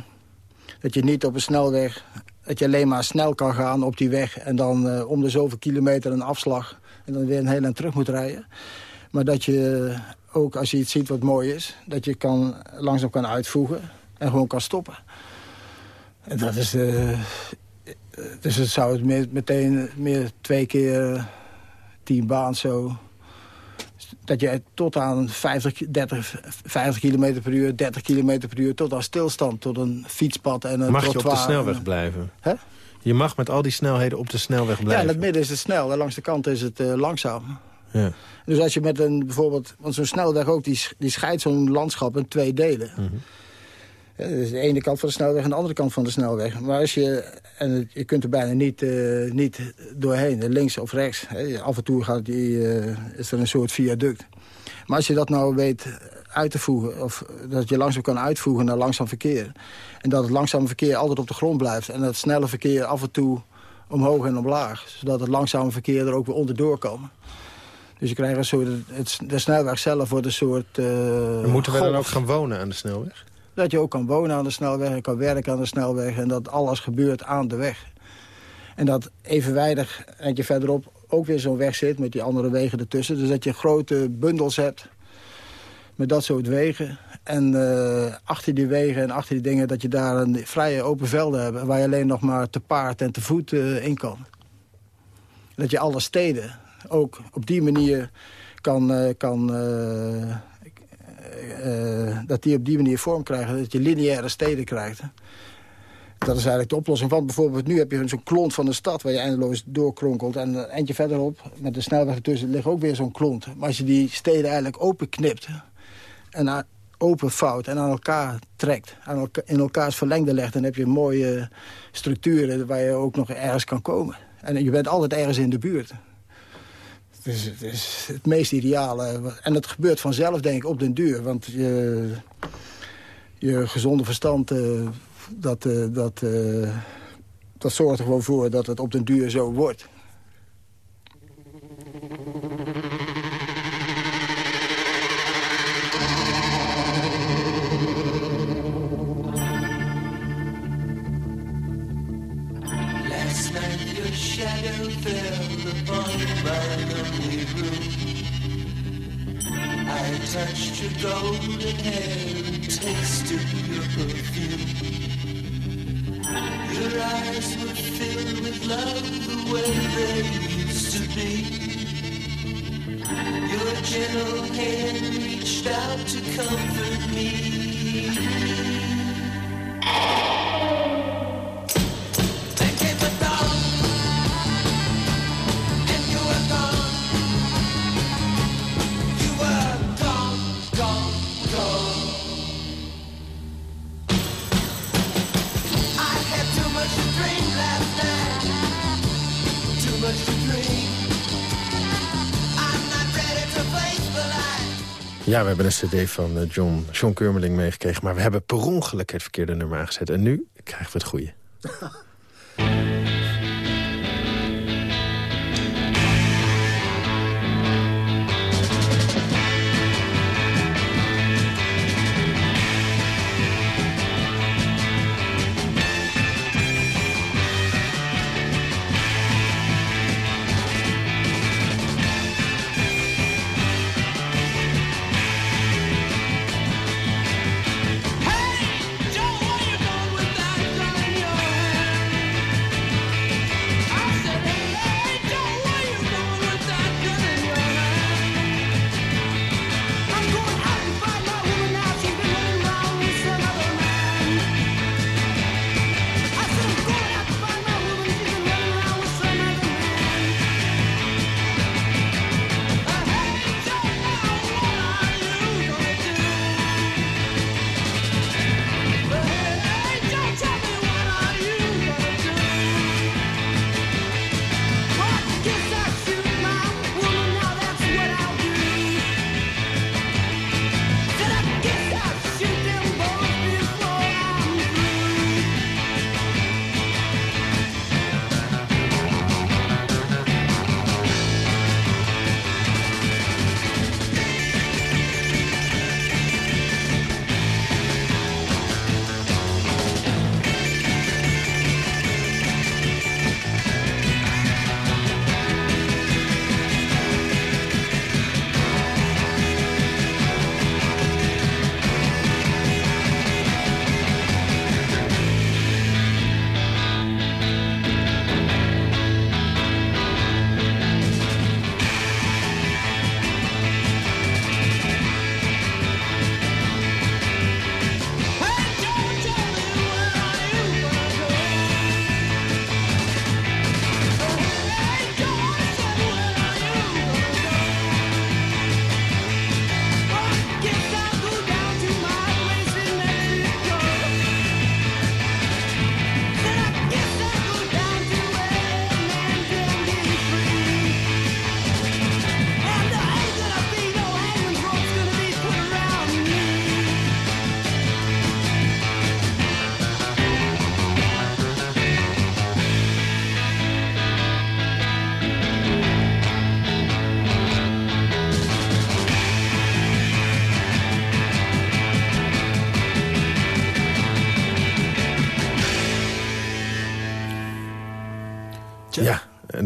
dat je niet op een snelweg... dat je alleen maar snel kan gaan op die weg... en dan om de zoveel kilometer een afslag... en dan weer een heel eind terug moet rijden. Maar dat je ook als je iets ziet wat mooi is... dat je kan, langzaam kan uitvoegen en gewoon kan stoppen. En dat is... Uh, dus het zou het meteen meer twee keer tien baan zo... dat je tot aan 50, 30, 50 km per uur, 30 km per uur... tot aan stilstand, tot een fietspad en een Mag je op de snelweg blijven? Hè? Je mag met al die snelheden op de snelweg blijven? Ja, in het midden is het snel en langs de kant is het uh, langzaam. Ja. Dus als je met een bijvoorbeeld, want zo'n snelweg ook, die, die scheidt zo'n landschap in twee delen. Mm -hmm. Dus de ene kant van de snelweg en de andere kant van de snelweg. Maar als je, en je kunt er bijna niet, uh, niet doorheen, links of rechts. Hè. Af en toe gaat die, uh, is er een soort viaduct. Maar als je dat nou weet uit te voegen, of dat je langzaam kan uitvoegen naar langzaam verkeer. En dat het langzame verkeer altijd op de grond blijft. En het snelle verkeer af en toe omhoog en omlaag. Zodat het langzame verkeer er ook weer onderdoor kan. Dus je krijgt een soort, het, de snelweg zelf wordt een soort... Uh, moeten we dan ook gaan wonen aan de snelweg? Dat je ook kan wonen aan de snelweg en kan werken aan de snelweg... en dat alles gebeurt aan de weg. En dat evenwijdig, eentje verderop, ook weer zo'n weg zit... met die andere wegen ertussen. Dus dat je grote bundels hebt met dat soort wegen. En uh, achter die wegen en achter die dingen... dat je daar een vrije open velden hebt... waar je alleen nog maar te paard en te voet uh, in kan. Dat je alle steden ook op die manier kan... Uh, kan dat die op die manier vorm krijgen. Dat je lineaire steden krijgt. Dat is eigenlijk de oplossing van. Bijvoorbeeld nu heb je zo'n klont van de stad waar je eindeloos doorkronkelt. En een eindje verderop, met de snelweg ertussen, ligt ook weer zo'n klont. Maar als je die steden eigenlijk openknipt en open en aan elkaar trekt, aan in elkaars verlengde legt... dan heb je mooie structuren waar je ook nog ergens kan komen. En je bent altijd ergens in de buurt. Dus het is het meest ideale. En dat gebeurt vanzelf, denk ik, op den duur. Want je, je gezonde verstand, uh, dat, uh, dat, uh, dat zorgt er gewoon voor dat het op den duur zo wordt. Touched your golden hair and tasted your perfume. Your eyes were filled with love the way they used to be. Your gentle hand reached out to comfort me. Ja, we hebben een cd van eh, John, John Kurmeling meegekregen... maar we hebben per ongeluk het verkeerde nummer aangezet. En nu krijgen we het goede.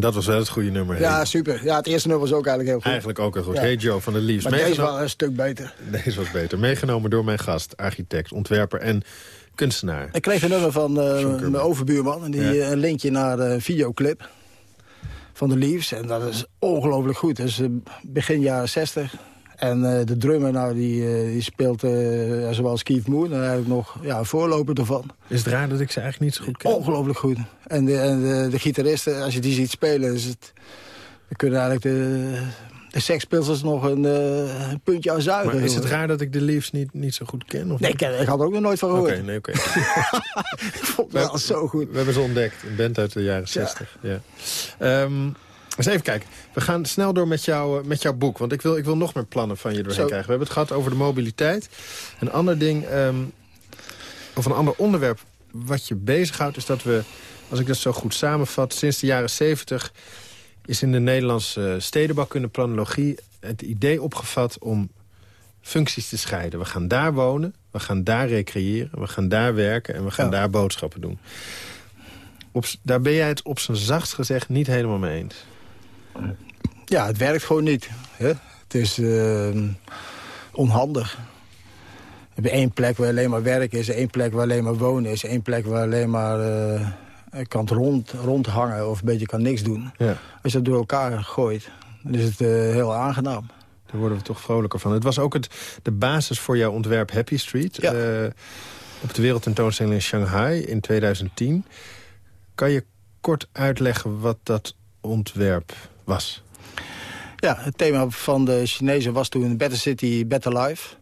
en dat was wel het goede nummer. Ja, super. Ja, het eerste nummer was ook eigenlijk heel goed. Eigenlijk ook heel goed. Hey Joe van de Leaves. Maar deze was een stuk beter. Deze was beter. Meegenomen door mijn gast, architect, ontwerper en kunstenaar. Ik kreeg een nummer van uh, mijn overbuurman. En die een linkje naar een videoclip van de Leaves. En dat is ongelooflijk goed. Dat is begin jaren 60. En uh, de drummer, nou, die, uh, die speelt uh, zoals Keith Moon. En eigenlijk nog ja, een voorloper ervan. Is het raar dat ik ze eigenlijk niet zo goed ken? Ongelooflijk goed. En de, en de, de gitaristen, als je die ziet spelen... Is het, dan kunnen eigenlijk de, de sekspilsers nog een, een, puntje aan zuigen. Maar is het raar dat ik de Leaves niet, niet zo goed ken? Of nee, ik, ik, had er ook nog nooit van gehoord. Oké, nee, oké. ik vond het wel zo goed. We hebben ze ontdekt. Een band uit de jaren 60. Ja. ja. Um, eens even kijken. We gaan snel door met, jou, met jouw boek. Want ik wil, ik wil nog meer plannen van je doorheen Zo. krijgen. We hebben het gehad over de mobiliteit. Een ander ding, um, of een ander onderwerp wat je bezighoudt... is dat we, als ik dat zo goed samenvat... sinds de jaren 70 is in de Nederlandse stedenbouwkunde planologie... het idee opgevat om functies te scheiden. We gaan daar wonen, we gaan daar recreëren... we gaan daar werken en we gaan ja. daar boodschappen doen. Op, daar ben jij het op zijn zachtst gezegd niet helemaal mee eens. Ja, het werkt gewoon niet. Hè? Het is uh, onhandig. We hebben één plek waar alleen maar werk is, één plek waar alleen maar wonen is... één plek waar alleen maar uh, kan rond, rondhangen of een beetje kan niks doen. Ja. Als je dat door elkaar gooit, dan is het uh, heel aangenaam. Daar worden we toch vrolijker van. Het was ook het, de basis voor jouw ontwerp Happy Street... Ja. op de wereldtentoonstelling in Shanghai in 2010. Kan je kort uitleggen wat dat ontwerp was? Ja, het thema van de Chinezen was toen Better City, Better Life.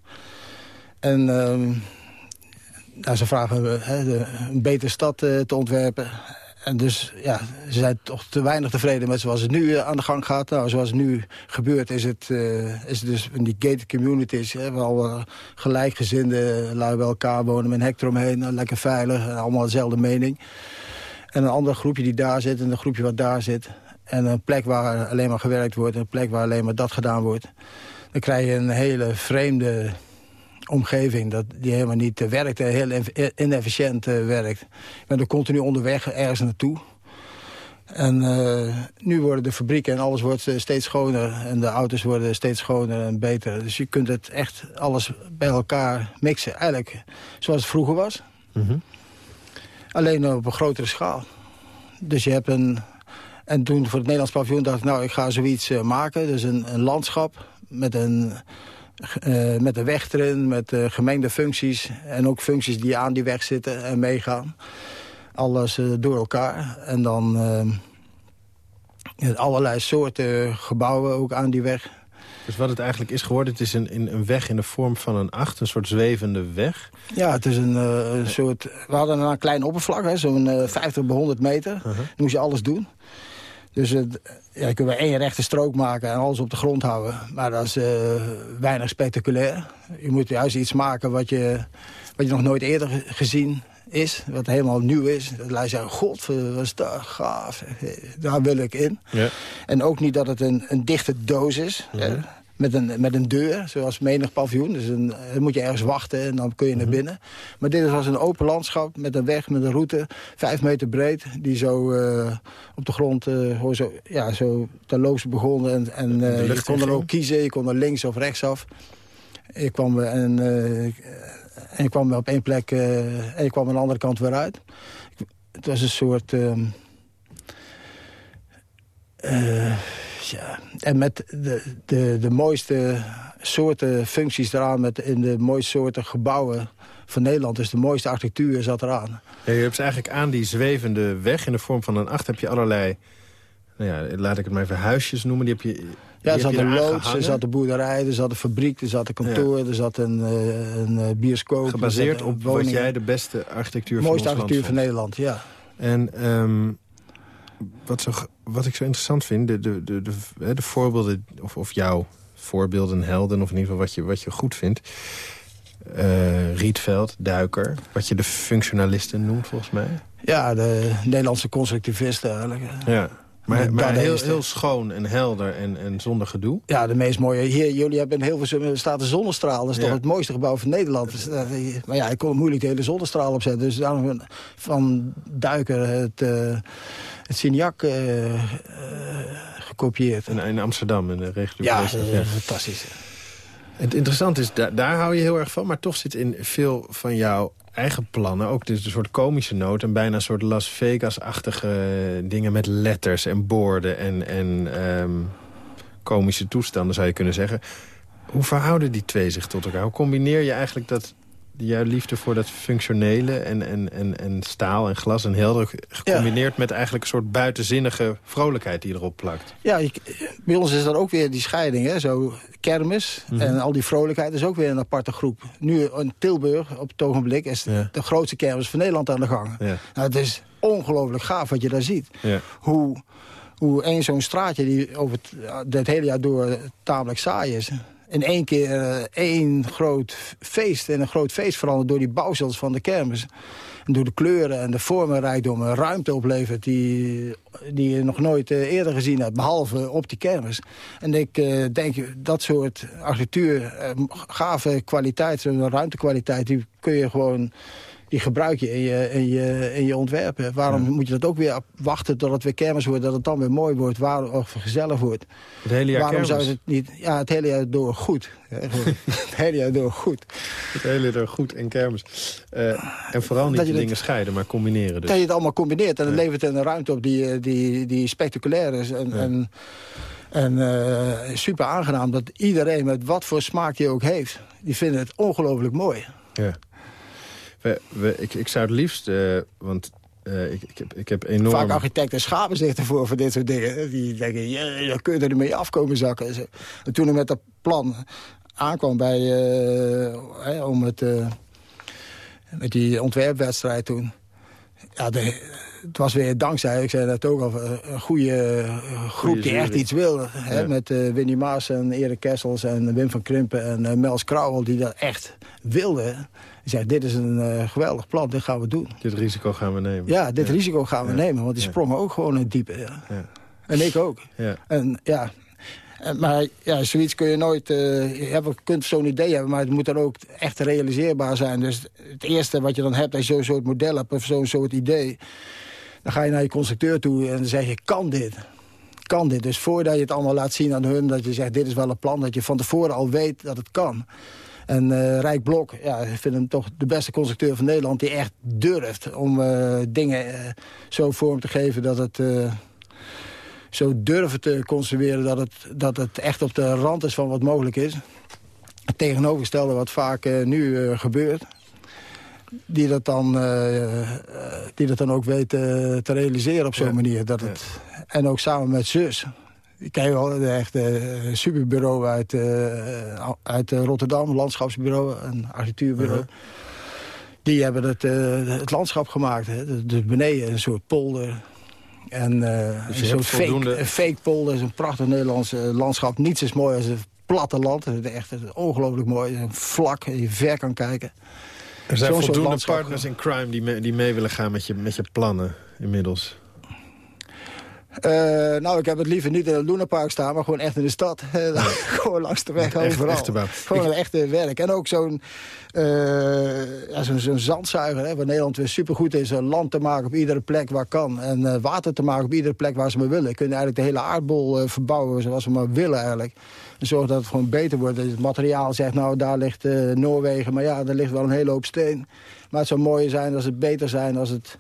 En uh, nou, ze vragen hè, de, een betere stad uh, te ontwerpen. En dus ja, ze zijn toch te weinig tevreden met zoals het nu uh, aan de gang gaat. Nou, zoals het nu gebeurt is het, is het dus in die gated communities... Hè, waar al gelijkgezinde lui bij elkaar wonen met een hek eromheen. lekker veilig, allemaal dezelfde mening. En een ander groepje die daar zit en een groepje wat daar zit. En een plek waar alleen maar gewerkt wordt. En een plek waar alleen maar dat gedaan wordt. Dan krijg je een hele vreemde omgeving. Dat die helemaal niet werkt. Heel inefficiënt werkt. Je bent er continu onderweg ergens naartoe. En uh, nu worden de fabrieken en alles wordt steeds schoner. En de auto's worden steeds schoner en beter. Dus je kunt het echt alles bij elkaar mixen. Eigenlijk zoals het vroeger was. Mm -hmm. Alleen op een grotere schaal. Dus je hebt een... En toen voor het Nederlands paviljoen dacht ik... nou, ik ga zoiets uh, maken. Dus een, een, landschap met een, uh, met een weg erin... met uh, gemengde functies. En ook functies die aan die weg zitten en meegaan. Alles door elkaar. En dan allerlei soorten gebouwen ook aan die weg. Dus wat het eigenlijk is geworden, het is een, een weg in de vorm van een acht, een soort zwevende weg. Ja, het is een, soort... We hadden een klein oppervlak, zo'n uh, 50 bij 100 meter. Uh -huh. Dan moest je alles doen. Dus het, ja, je kunt wel één rechte strook maken en alles op de grond houden. Maar dat is uh, weinig spectaculair. Je moet juist iets maken wat je, wat je nog nooit eerder gezien is. Wat helemaal nieuw is. Dat lijkt zeggen, god, wat is dat gaaf. Daar wil ik in. Ja. En ook niet dat het een, een dichte doos is. Ja. Met een, met een deur, zoals menig paviljoen. Dus een, dan moet je ergens wachten en dan kun je naar binnen. Maar dit was een open landschap met een weg, met een route. Vijf meter breed, die zo uh, op de grond uh, zo, ja, zo terloops begon. En, en uh, je kon er ook kiezen, je kon er links of rechtsaf. Ik kwam, en, en ik kwam op één plek en ik kwam aan de andere kant weer uit. Het was een soort... ja. En met de, de, de mooiste soorten functies eraan... Met in de mooiste soorten gebouwen van Nederland. Dus de mooiste architectuur zat eraan. Ja, je hebt eigenlijk aan die zwevende weg in de vorm van een acht... heb je allerlei, nou ja, laat ik het maar even huisjes noemen. Die heb je, ja, er zat een loods, er zat een boerderij, er zat een fabriek, er zat een kantoor... Ja. er zat een, uh, een bioscoop. Gebaseerd op woningen. wat jij de beste architectuur van mooiste architectuur van Nederland, ja. En... Um, wat, zo, wat ik zo interessant vind, de, de, de, de, de voorbeelden, of, of jouw voorbeelden, helden... of in ieder geval wat je, wat je goed vindt. Uh, Rietveld, Duiker, wat je de functionalisten noemt volgens mij. Ja, de Nederlandse constructivisten eigenlijk. Ja. Maar, maar heel, heel schoon en helder en, en zonder gedoe? Ja, de meest mooie. Hier, jullie hebben heel veel staat de zonnestraal. Dat is toch het mooiste gebouw van Nederland. Dus, eh, maar ja, ik kon moeilijk de hele zonnestraal opzetten. Dus daarom van Duiker het, uh, het Signac uh, gekopieerd. En in Amsterdam, in de regio. Ja, ja, fantastisch. Het interessante is, daar, daar hou je heel erg van... maar toch zit in veel van jouw eigen plannen ook dus een soort komische noot... en bijna een soort Las Vegas-achtige dingen met letters en borden... en, en ehm, komische toestanden, zou je kunnen zeggen. Hoe verhouden die twee zich tot elkaar? Hoe combineer je eigenlijk dat jouw liefde voor dat functionele en, en, en, en staal en glas en helder... gecombineerd met eigenlijk een soort buitenzinnige vrolijkheid die erop plakt. Ja, ik, bij ons is dat ook weer die scheiding. Hè? Zo kermis mhm. en al die vrolijkheid is ook weer een aparte groep. Nu in Tilburg op het ogenblik is de grootste kermis van Nederland aan de gang. Ja. Nou, het is ongelooflijk gaaf wat je daar ziet. Hoe, hoe één zo'n straatje die over het, het hele jaar door tamelijk saai is in één keer uh, één groot feest. En een groot feest veranderd door die bouwsels van de kermis. En door de kleuren en de vormenrijkdom een ruimte oplevert... die, die je nog nooit uh, eerder gezien hebt, behalve op die kermis. En ik uh, denk, dat soort architectuur, gave kwaliteit, ruimtekwaliteit... die kun je gewoon die gebruik je in je, in je, in je ontwerpen. Waarom moet je dat ook weer wachten tot het weer kermis wordt... dat het dan weer mooi wordt, waar, of gezellig wordt? Het hele jaar Waarom kermis? zou het niet... Ja, het hele jaar door goed. het hele jaar door goed. Het hele jaar door goed en kermis. Uh, en vooral niet de dingen scheiden, maar combineren dus. Dat je het allemaal combineert en het levert een ruimte op die, die, die spectaculair is. En, en, en uh, super aangenaam dat iedereen, met wat voor smaak die ook heeft... die vinden het ongelooflijk mooi. Ja. We, we, ik, ik zou het liefst, uh, want uh, ik, ik, heb, ik heb enorm... Vaak architecten schamen zich ervoor voor dit soort dingen. Die denken, ja, je kunt er mee afkomen zakken. En toen ik met dat plan aankwam bij, uh, om het, met die ontwerpwedstrijd toen... Ja, de, het was weer dankzij, ik zei dat ook al, een goede groep die echt iets wilde. Hè, met uh, Winnie Maas en Erik Kessels en Wim van Krimpen en uh, Mels Krauwel... die dat echt wilden. Die dit is een uh, geweldig plan, dit gaan we doen. Dit risico gaan we nemen. Ja, dit risico gaan we nemen, want die sprongen ook gewoon in het diepe. Ja. En ik ook. En ja, maar ja, zoiets kun je nooit... Uh, je kunt zo'n idee hebben, maar het moet dan ook echt realiseerbaar zijn. Dus het eerste wat je dan hebt, als je zo'n soort model hebt... of zo'n soort idee... dan ga je naar je constructeur toe en dan zeg je, kan dit? Kan dit? Dus voordat je het allemaal laat zien aan hun... dat je zegt, dit is wel een plan, dat je van tevoren al weet dat het kan... En uh, Rijk Blok, ja, ik vind hem toch de beste constructeur van Nederland... die echt durft om uh, dingen uh, zo vorm te geven dat het... zo durven te construeren dat het, dat het echt op de rand is van wat mogelijk is. Het tegenovergestelde wat vaak nu gebeurt. Die dat, dan, die dat dan ook weet te realiseren op zo'n ja. manier. Dat het, en ook samen met zus. Ik ken wel echt een superbureau uit, uh, uit Rotterdam, landschapsbureau, een architectuurbureau. Uh -huh. Die hebben het, het landschap gemaakt. Hè. Dus beneden een soort polder. En dus een soort fake, voldoende... fake polder is een prachtig Nederlands landschap. Niets is mooi als het platteland. Het is echt ongelooflijk mooi. Vlak, je ver kan kijken. Er zijn voldoende partners in crime die mee, die mee willen gaan met je, met je plannen inmiddels. Uh, nou, ik heb het liever niet in het Lunapark staan, maar gewoon echt in de stad. gewoon langs de weg, overal. Gewoon een echte werk. En ook zo'n uh, ja, zo'n zo zandzuiger, hè, waar Nederland weer supergoed is. Een land te maken op iedere plek waar kan. En uh, water te maken op iedere plek waar ze maar willen. Kunnen eigenlijk de hele aardbol verbouwen zoals we maar willen eigenlijk. En zorgen dat het gewoon beter wordt. Dat het materiaal zegt, nou, daar ligt Noorwegen. Maar ja, daar ligt wel een hele hoop steen. Maar het zou mooier zijn als het beter zijn als het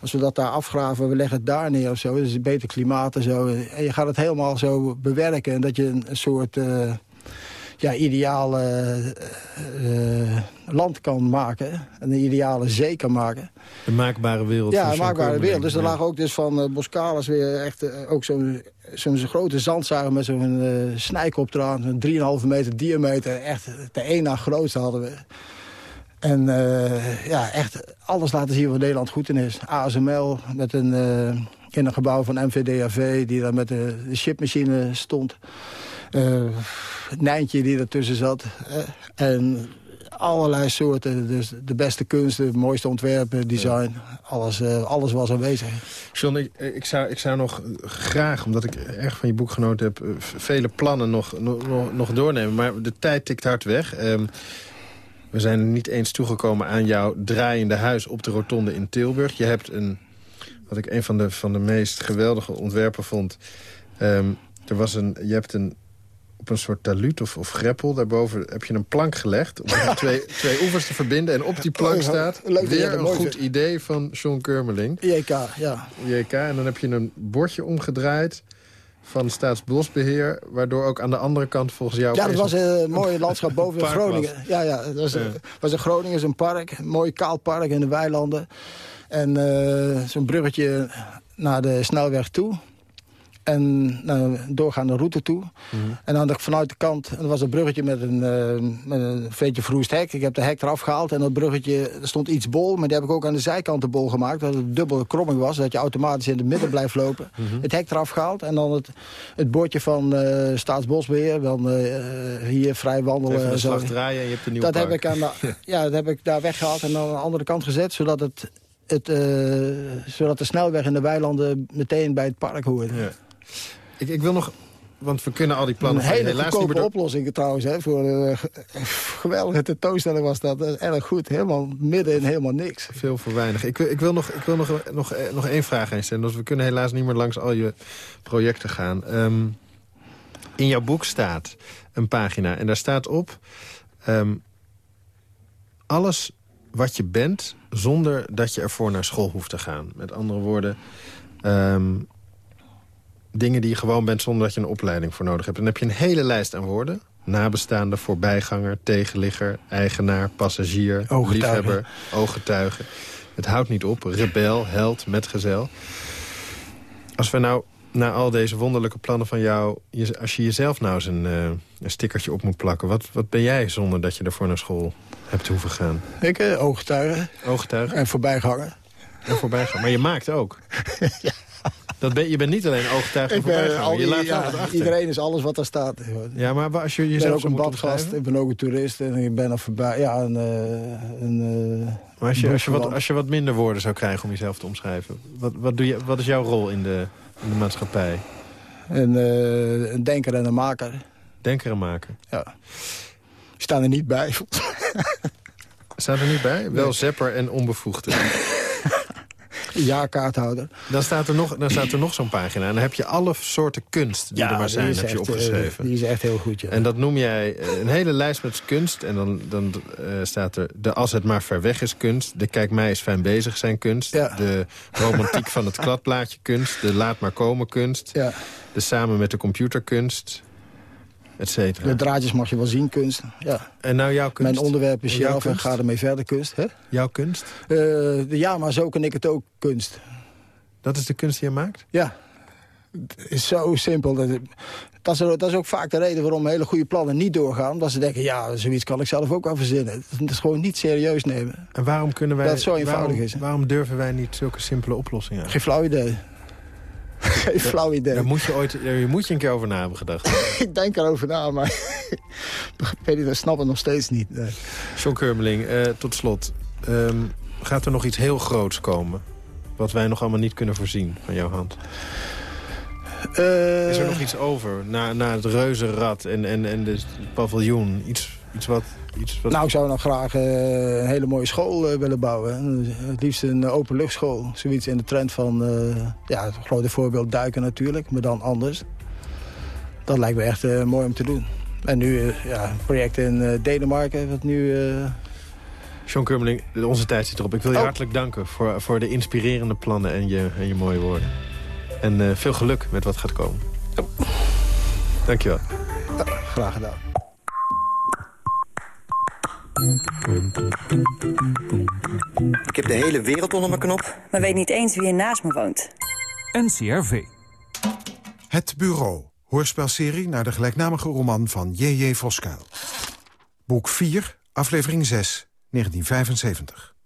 als we dat daar afgraven, we leggen het daar neer of zo. Dus een beter klimaat en zo. En je gaat het helemaal zo bewerken. En dat je een, soort uh, ja, ideaal uh, uh, land kan maken. Een ideale zee kan maken. Een maakbare wereld. Ja, een maakbare wereld. Dus er lag ook dus van uh, Boscalis weer echt ook zo'n zo'n grote zandzuiger met zo'n snijkop eraan. Zo'n 3,5 meter diameter. Echt de één na grootste hadden we. En uh, ja, echt alles laten zien wat Nederland goed in is. ASML met een, uh, in een gebouw van MVDAV die daar met de, chipmachine stond. Uh, Nijntje die ertussen zat. en allerlei soorten. Dus de beste kunst, de mooiste ontwerpen, design. Alles, alles was aanwezig. John, ik, ik, zou, ik zou nog graag, omdat ik erg van je boek genoten heb... vele plannen nog, nog, nog doornemen. Maar de tijd tikt hard weg. Um, we zijn niet eens toegekomen aan jouw draaiende huis op de rotonde in Tilburg. Je hebt een, wat ik een van de, van de meest geweldige ontwerpen vond... Um, er was een, je hebt een op een soort taluut of, of greppel. Daarboven heb je een plank gelegd om twee, twee oevers te verbinden. En op die plank oh, staat weer een goed idee van John Kermeling. JK, ja. JK, en dan heb je een bordje omgedraaid van Staatsbosbeheer... waardoor ook aan de andere kant volgens jou... Ja, dat was een mooie landschap boven Groningen. Ja, ja, dat was, was in Groningen een park, een mooi kaal park in de weilanden. En uh, zo'n bruggetje naar de snelweg toe en nou, doorgaande route toe. Mhm. En dan vanuit de kant, er was een bruggetje met een, uh, met een beetje verroest hek. Ik heb de hek eraf gehaald en dat bruggetje, er stond iets bol. Maar die heb ik ook aan de zijkant de bol gemaakt. Dat het dubbele kromming was, dat je automatisch in het midden blijft lopen. Mhm. Het hek eraf gehaald en dan het, het bordje van uh, Staatsbosbeheer. Dan uh, hier vrij wandelen. Even slag draaien en je hebt een nieuw dat park. Heb ik aan de, ja, dat heb ik daar weggehaald en dan aan de andere kant gezet. Zodat, het, het, zodat de snelweg in de weilanden meteen bij het park hoort. Ja. Ik, ik wil nog want we kunnen al die plannen... Een hele helaas goedkope oplossing trouwens. Hè, voor een uh, geweldige tentoonstelling was dat. dat erg goed. Helemaal midden in helemaal niks. Veel voor weinig. Ik, ik wil, nog, ik wil nog, nog, eh, nog één vraag eens stellen. Dus we kunnen helaas niet meer langs al je projecten gaan. Ehm, in jouw boek staat een pagina. En daar staat op... Ehm, alles wat je bent zonder dat je ervoor naar school hoeft te gaan. Met andere woorden... Ehm, dingen die je gewoon bent zonder dat je een opleiding voor nodig hebt. Dan heb je een hele lijst aan woorden. Nabestaande, voorbijganger, tegenligger, eigenaar, passagier, liefhebber, ooggetuige. Het houdt niet op. Rebel, held, metgezel. Als we nou na al deze wonderlijke plannen van jou... als je jezelf nou eens een, uh, een stickertje op moet plakken... Wat, wat ben jij zonder dat je ervoor naar school hebt hoeven gaan? Ik, uh, ooggetuige. Ooggetuige. En voorbijganger. En voorbijganger. Maar je maakt ook. ja. Dat ben, je bent niet alleen ooggetuige ik ben, al die, je laat ja, Iedereen is alles wat er staat. Ja, maar als je jezelf ben ook een badgast, ik ben ook een toerist en ik ben er voorbij. Ja, een, uh, een, uh, maar als je, als, je wat, als je wat minder woorden zou krijgen om jezelf te omschrijven... wat, wat, doe je, wat is jouw rol in de, in de maatschappij? Een, uh, een denker en een maker. Denker en maker? Ja. Staan er niet bij. Staan er niet bij? Wel zepper en onbevoegde. jaarkaarthouder. Dan staat er nog, dan staat er nog zo'n pagina. En dan heb je alle soorten kunst die er maar zijn, heb je eh, opgeschreven. die is echt heel goed, ja. En dat noem jij eh, een hele lijst met kunst. En dan, dan uh, staat er de als het maar ver weg is kunst. De kijk mij is fijn bezig zijn kunst. Ja. De romantiek van het kladplaatje kunst. De laat maar komen kunst. Ja. De samen met de kunst de draadjes mag je wel zien, kunst. Ja. En nou jouw kunst? Mijn onderwerp is zelf en ga ermee verder, kunst. Hè? Jouw kunst? Uh, ja, maar zo kan ik het ook, kunst. Dat is de kunst die je maakt? Ja. Het is zo simpel. Dat, dat, is, dat is ook vaak de reden waarom hele goede plannen niet doorgaan. Omdat ze denken, ja, zoiets kan ik zelf ook wel verzinnen. Het is gewoon niet serieus nemen. En waarom kunnen wij... Dat het zo eenvoudig waarom, is. Waarom durven wij niet zulke simpele oplossingen? Geen flauw idee. Geen flauw idee. Daar moet je, ooit, daar moet je een keer over na hebben gedacht. ik denk erover na, maar weet ik snap het nog steeds niet. Nee. John Kurmeling, eh, tot slot. Ehm, gaat er nog iets heel groots komen? Wat wij nog allemaal niet kunnen voorzien van jouw hand? Uh, is er nog iets over? Na, na het reuzenrad en, en, en de paviljoen? Iets, iets wat nou, ik zou nog graag uh, een hele mooie school uh, willen bouwen. Het liefst een uh, openluchtschool. Zoiets in de trend van, ja, het grote voorbeeld duiken natuurlijk, maar dan anders. Dat lijkt me echt mooi om te doen. En nu, ja, project in Denemarken, wat nu... John Kurmeling, onze tijd zit erop. Ik wil je oh. hartelijk danken voor, voor de inspirerende plannen en je, en je mooie woorden. En veel geluk met wat gaat komen. Oh. Dankjewel. Ja, graag gedaan. Ik heb de hele wereld onder mijn knop. Maar weet niet eens wie er naast me woont. NCRV. Het Bureau. Hoorspelserie naar de gelijknamige roman van J.J. Voskuil. Boek 4, aflevering 6, 1975.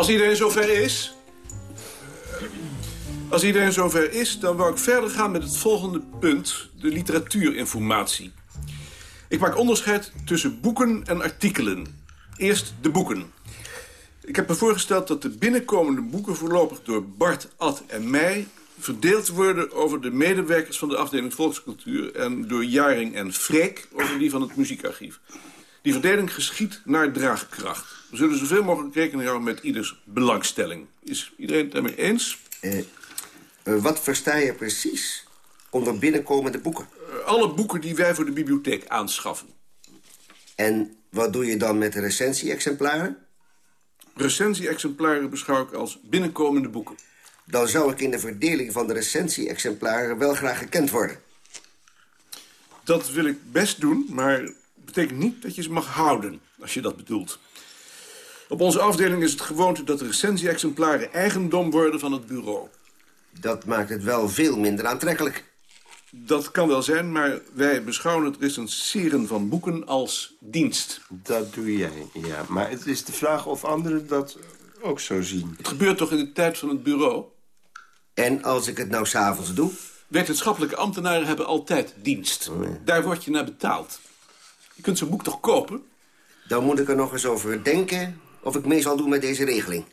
Als iedereen zover is... Als iedereen zover is, dan wou ik verder gaan met het volgende punt. De literatuurinformatie. Ik maak onderscheid tussen boeken en artikelen. Eerst de boeken. Ik heb me voorgesteld dat de binnenkomende boeken voorlopig door Bart, Ad en mij verdeeld worden over de medewerkers van de afdeling Volkscultuur... en door Jaring en Freek over die van het muziekarchief. Die verdeling geschiet naar draagkracht. We zullen zoveel mogelijk rekening houden met ieders belangstelling. Is iedereen het daarmee eens? Eh, eh, wat versta je precies onder binnenkomende boeken? Uh, alle boeken die wij voor de bibliotheek aanschaffen. En wat doe je dan met de recensie-exemplaren? Recensie-exemplaren beschouw ik als binnenkomende boeken. Dan zou ik in de verdeling van de recensie-exemplaren wel graag gekend worden. Dat wil ik best doen, maar dat betekent niet dat je ze mag houden, als je dat bedoelt. Op onze afdeling is het gewoonte dat recensie-exemplaren eigendom worden van het bureau. Dat maakt het wel veel minder aantrekkelijk. Dat kan wel zijn, maar wij beschouwen het recenseren van boeken als dienst. Dat doe jij, ja. Maar het is de vraag of anderen dat ook zo zien. Het gebeurt toch in de tijd van het bureau? En als ik het nou s'avonds doe? Wetenschappelijke ambtenaren hebben altijd dienst. Oh, ja. Daar word je naar betaald. Je kunt zo'n boek toch kopen? Dan moet ik er nog eens over denken of ik mee zal doen met deze regeling.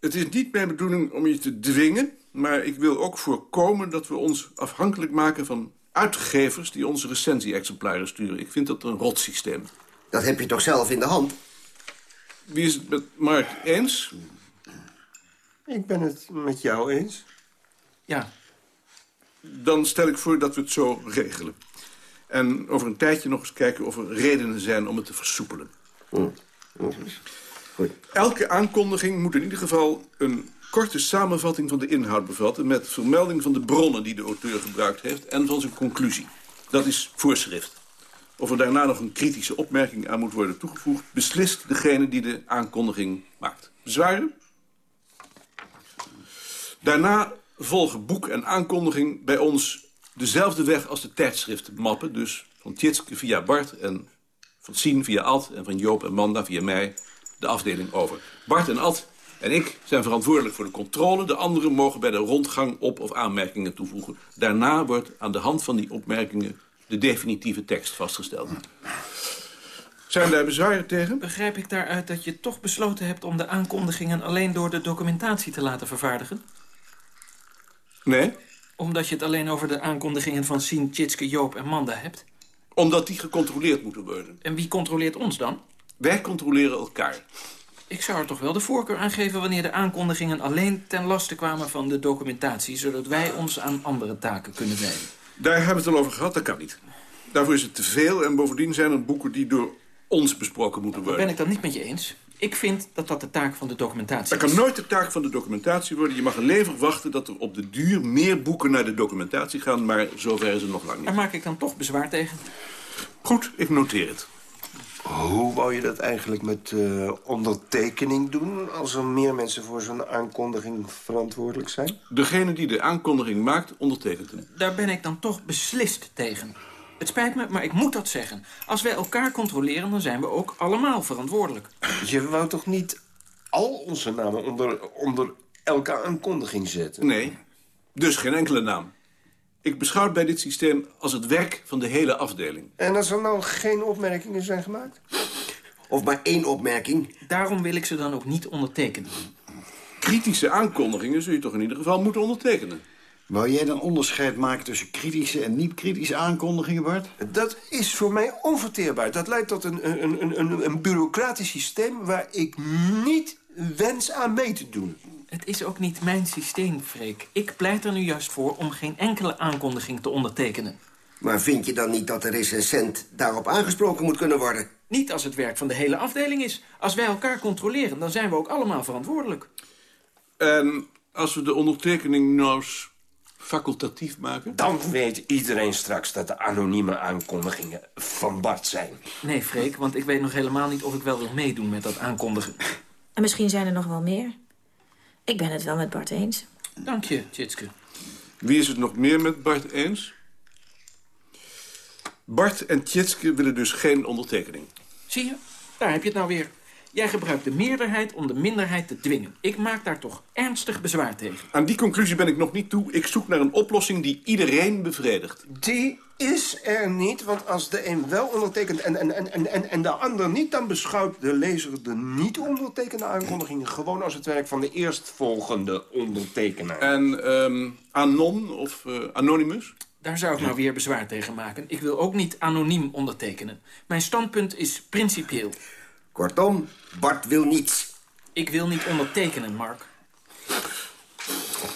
Het is niet mijn bedoeling om je te dwingen... maar ik wil ook voorkomen dat we ons afhankelijk maken van uitgevers... die onze recensie-exemplaren sturen. Ik vind dat een rotsysteem. Dat heb je toch zelf in de hand? Wie is het met Mark eens? Ik ben het met jou eens. Ja. Dan stel ik voor dat we het zo regelen. En over een tijdje nog eens kijken of er redenen zijn om het te versoepelen. Goed. Elke aankondiging moet in ieder geval een korte samenvatting van de inhoud bevatten... met vermelding van de bronnen die de auteur gebruikt heeft en van zijn conclusie. Dat is voorschrift. Of er daarna nog een kritische opmerking aan moet worden toegevoegd... beslist degene die de aankondiging maakt. Bezwaren? Daarna volgen boek en aankondiging bij ons dezelfde weg als de tijdschriftenmappen. Dus van Tjitske via Bart en van Sien via Ad en van Joop en Manda via mij de afdeling over. Bart en Ad en ik zijn verantwoordelijk voor de controle. De anderen mogen bij de rondgang op- of aanmerkingen toevoegen. Daarna wordt aan de hand van die opmerkingen de definitieve tekst vastgesteld. Zijn daar bezwaren tegen? Begrijp ik daaruit dat je toch besloten hebt om de aankondigingen alleen door de documentatie te laten vervaardigen? Nee, Omdat je het alleen over de aankondigingen van Sien, Tjitske, Joop en Manda hebt? Omdat die gecontroleerd moeten worden. En wie controleert ons dan? Wij controleren elkaar. Ik zou er toch wel de voorkeur aan geven wanneer de aankondigingen alleen ten laste kwamen van de documentatie, zodat wij ons aan andere taken kunnen wijden. Daar hebben we het al over gehad, dat kan niet. Daarvoor is het te veel en bovendien zijn er boeken die door ons besproken moeten Dat worden. ben ik dan niet met je eens. Ik vind dat dat de taak van de documentatie Dat kan is. nooit de taak van de documentatie worden. Je mag alleen verwachten dat er op de duur meer boeken naar de documentatie gaan, maar zover is het nog lang Daar niet. maak ik dan toch bezwaar tegen. Goed, ik noteer het. Hoe wou je dat eigenlijk met eh, ondertekening doen... als er meer mensen voor zo'n aankondiging verantwoordelijk zijn? Degene die de aankondiging maakt, ondertekent hem. Daar ben ik dan toch beslist tegen. Het spijt me, maar ik moet dat zeggen. Als wij elkaar controleren, dan zijn we ook allemaal verantwoordelijk. Je wou toch niet al onze namen onder, onder elke aankondiging zetten? Nee, dus geen enkele naam. Ik beschouw het bij dit systeem als het werk van de hele afdeling. En als er nou geen opmerkingen zijn gemaakt? Of maar één opmerking. Daarom wil ik ze dan ook niet ondertekenen. Kritische aankondigingen zul je toch in ieder geval moeten ondertekenen. Wou jij dan onderscheid maken tussen kritische en niet-kritische aankondigingen, Bart? Dat is voor mij onverteerbaar. Dat leidt tot een, een, een, een, een bureaucratisch systeem... waar ik niet wens aan mee te doen. Het is ook niet mijn systeem, Freek. Ik pleit er nu juist voor om geen enkele aankondiging te ondertekenen. Maar vind je dan niet dat de recensent daarop aangesproken moet kunnen worden? Niet als het werk van de hele afdeling is. Als wij elkaar controleren, dan zijn we ook allemaal verantwoordelijk. En als we de ondertekening nou eens facultatief maken? Dan weet iedereen straks dat de anonieme aankondigingen van Bart zijn. Nee, Freek, want ik weet nog helemaal niet of ik wel wil meedoen met dat aankondigen. En misschien zijn er nog wel meer. Ik ben het wel met Bart eens. Dank je, Tjitske. Wie is het nog meer met Bart eens? Bart en Tjitske willen dus geen ondertekening. Zie je? Daar heb je het nou weer. Jij gebruikt de meerderheid om de minderheid te dwingen. Ik maak daar toch ernstig bezwaar tegen. Aan die conclusie ben ik nog niet toe. Ik zoek naar een oplossing die iedereen bevredigt. Die is er niet, want als de een wel ondertekent en, en, en, en- en, en de ander niet... dan beschouwt de lezer de niet ondertekende aankondigingen... gewoon als het werk van de eerstvolgende ondertekenaar. En ehm, Anon of eh, Anonymous? Daar zou ik nou weer bezwaar tegen maken. Ik wil ook niet anoniem ondertekenen. Mijn standpunt is principieel. Kortom, Bart wil niets. Ik wil niet ondertekenen, Mark.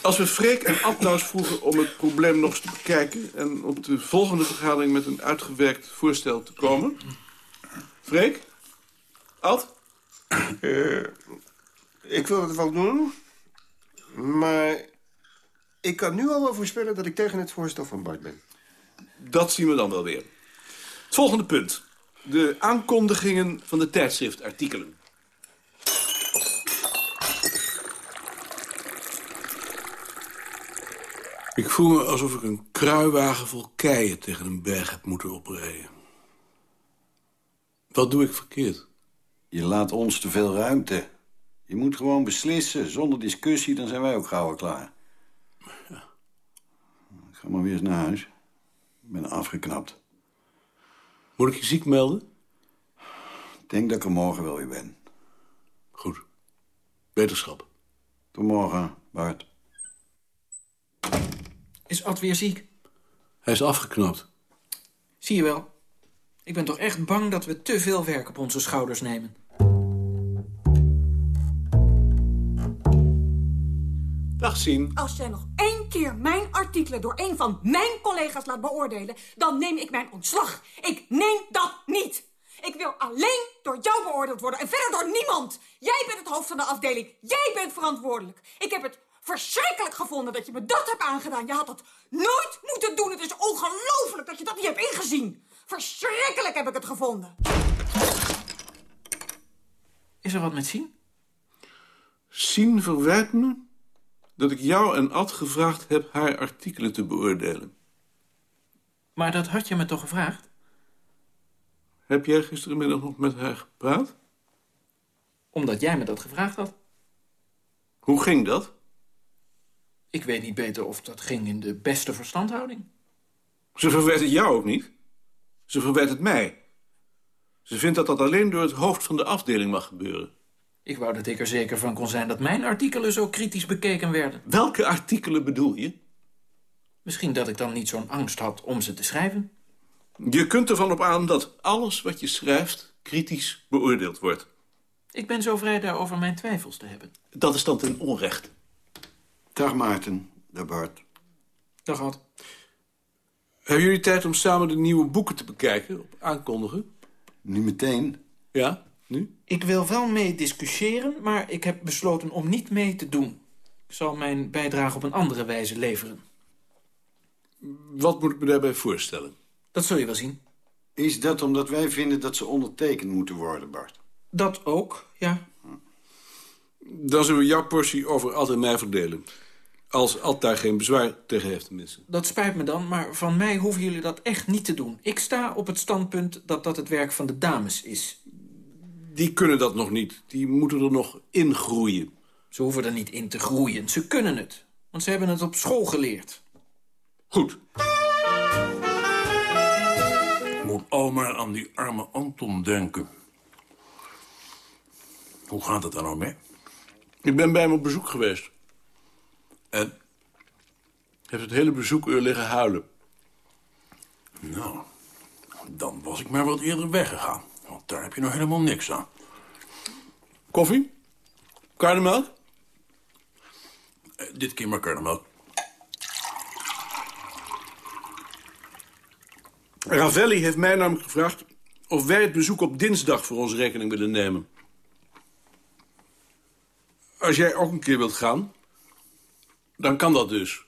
Als we Freek en Ad eens vroegen om het probleem nog eens te bekijken... en op de volgende vergadering met een uitgewerkt voorstel te komen. Freek? Ad? Eh, ik wil het wel doen, maar ik kan nu al wel voorspellen... dat ik tegen het voorstel van Bart ben. Dat zien we dan wel weer. Het volgende punt. De aankondigingen van de tijdschriftartikelen. Ik voel me alsof ik een kruiwagen vol keien tegen een berg heb moeten oprijden. Wat doe ik verkeerd? Je laat ons te veel ruimte. Je moet gewoon beslissen. Zonder discussie, dan zijn wij ook gauw klaar. Ik ga maar weer eens naar huis. Ik ben afgeknapt. Moet ik je ziek melden? Ik denk dat ik er morgen wel weer ben. Goed. Wetenschap. Tot morgen, Bart. Is Ad weer ziek? Hij is afgeknapt. Zie je wel. Ik ben toch echt bang dat we te veel werk op onze schouders nemen. Dag, Sien. Als jij nog één keer mijn artikelen door een van mijn collega's laat beoordelen... dan neem ik mijn ontslag. Ik neem dat niet. Ik wil alleen door jou beoordeeld worden en verder door niemand. Jij bent het hoofd van de afdeling. Jij bent verantwoordelijk. Ik heb het verschrikkelijk gevonden dat je me dat hebt aangedaan. Je had dat nooit moeten doen. Het is ongelooflijk dat je dat niet hebt ingezien. Verschrikkelijk heb ik het gevonden. Is er wat met Sien? Sien verwijt me dat ik jou en Ad gevraagd heb haar artikelen te beoordelen. Maar dat had je me toch gevraagd? Heb jij gisterenmiddag nog met haar gepraat? Omdat jij me dat gevraagd had. Hoe ging dat? Ik weet niet beter of dat ging in de beste verstandhouding. Ze verwijt het jou ook niet. Ze verwijt het mij. Ze vindt dat dat alleen door het hoofd van de afdeling mag gebeuren. Ik wou dat ik er zeker van kon zijn dat mijn artikelen zo kritisch bekeken werden. Welke artikelen bedoel je? Misschien dat ik dan niet zo'n angst had om ze te schrijven. Je kunt ervan op aan dat alles wat je schrijft kritisch beoordeeld wordt. Ik ben zo vrij daarover mijn twijfels te hebben. Dat is dan ten onrecht. Dag Maarten, de Bart. Dag Ad. Hebben jullie tijd om samen de nieuwe boeken te bekijken, op aankondigen? Nu meteen? Ja, nu? Ik wil wel mee discussiëren, maar ik heb besloten om niet mee te doen. Ik zal mijn bijdrage op een andere wijze leveren. Wat moet ik me daarbij voorstellen? Dat zul je wel zien. Is dat omdat wij vinden dat ze ondertekend moeten worden, Bart? Dat ook, ja. Dan zullen we jouw portie over Ad en mij verdelen. Als Ad daar geen bezwaar tegen heeft, tenminste. Dat spijt me dan, maar van mij hoeven jullie dat echt niet te doen. Ik sta op het standpunt dat dat het werk van de dames is. Die kunnen dat nog niet. Die moeten er nog in groeien. Ze hoeven er niet in te groeien. Ze kunnen het. Want ze hebben het op school geleerd. Goed. Ik moet al maar aan die arme Anton denken. Hoe gaat het er nou mee? Ik ben bij hem op bezoek geweest. En heeft het hele bezoekuur liggen huilen. Nou, dan was ik maar wat eerder weggegaan. Daar heb je nog helemaal niks aan. Koffie? Karnemelk? Eh, dit keer maar karnemelk. Ravelli heeft mij namelijk gevraagd... of wij het bezoek op dinsdag voor onze rekening willen nemen. Als jij ook een keer wilt gaan... dan kan dat dus.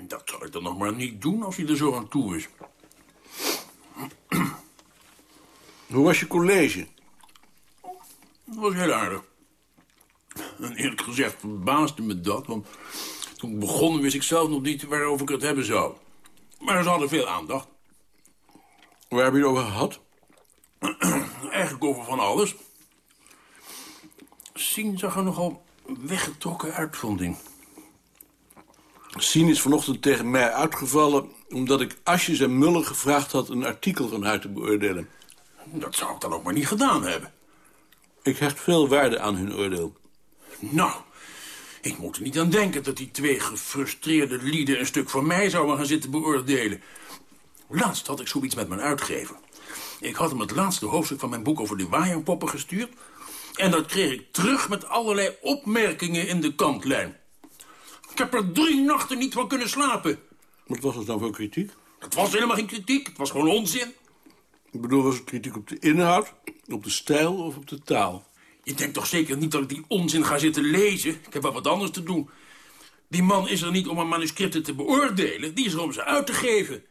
Dat zal ik dan nog maar niet doen als hij er zo aan toe is. Hoe was je college? Dat was heel aardig. En eerlijk gezegd verbaasde me dat, want toen ik begon wist ik zelf nog niet waarover ik het hebben zou. Maar ze hadden veel aandacht. Waar heb je het over gehad? eigenlijk over van alles. Sien zag er nogal weggetrokken uit, vond ik. Sien is vanochtend tegen mij uitgevallen... omdat ik Asjes en Muller gevraagd had een artikel van haar te beoordelen. Dat zou ik dan ook maar niet gedaan hebben. Ik hecht veel waarde aan hun oordeel. Nou, ik moet er niet aan denken dat die twee gefrustreerde lieden... een stuk voor mij zouden gaan zitten beoordelen. Laatst had ik zoiets met mijn uitgever. Ik had hem het laatste hoofdstuk van mijn boek over de waaierpoppen gestuurd... en dat kreeg ik terug met allerlei opmerkingen in de kantlijn. Ik heb er drie nachten niet van kunnen slapen. Wat was dat dan voor kritiek? Het was helemaal geen kritiek, het was gewoon onzin. Ik bedoel, was het kritiek op de inhoud, op de stijl of op de taal? Je denkt toch zeker niet dat ik die onzin ga zitten lezen? Ik heb wel wat anders te doen. Die man is er niet om mijn manuscripten te beoordelen. Die is er om ze uit te geven.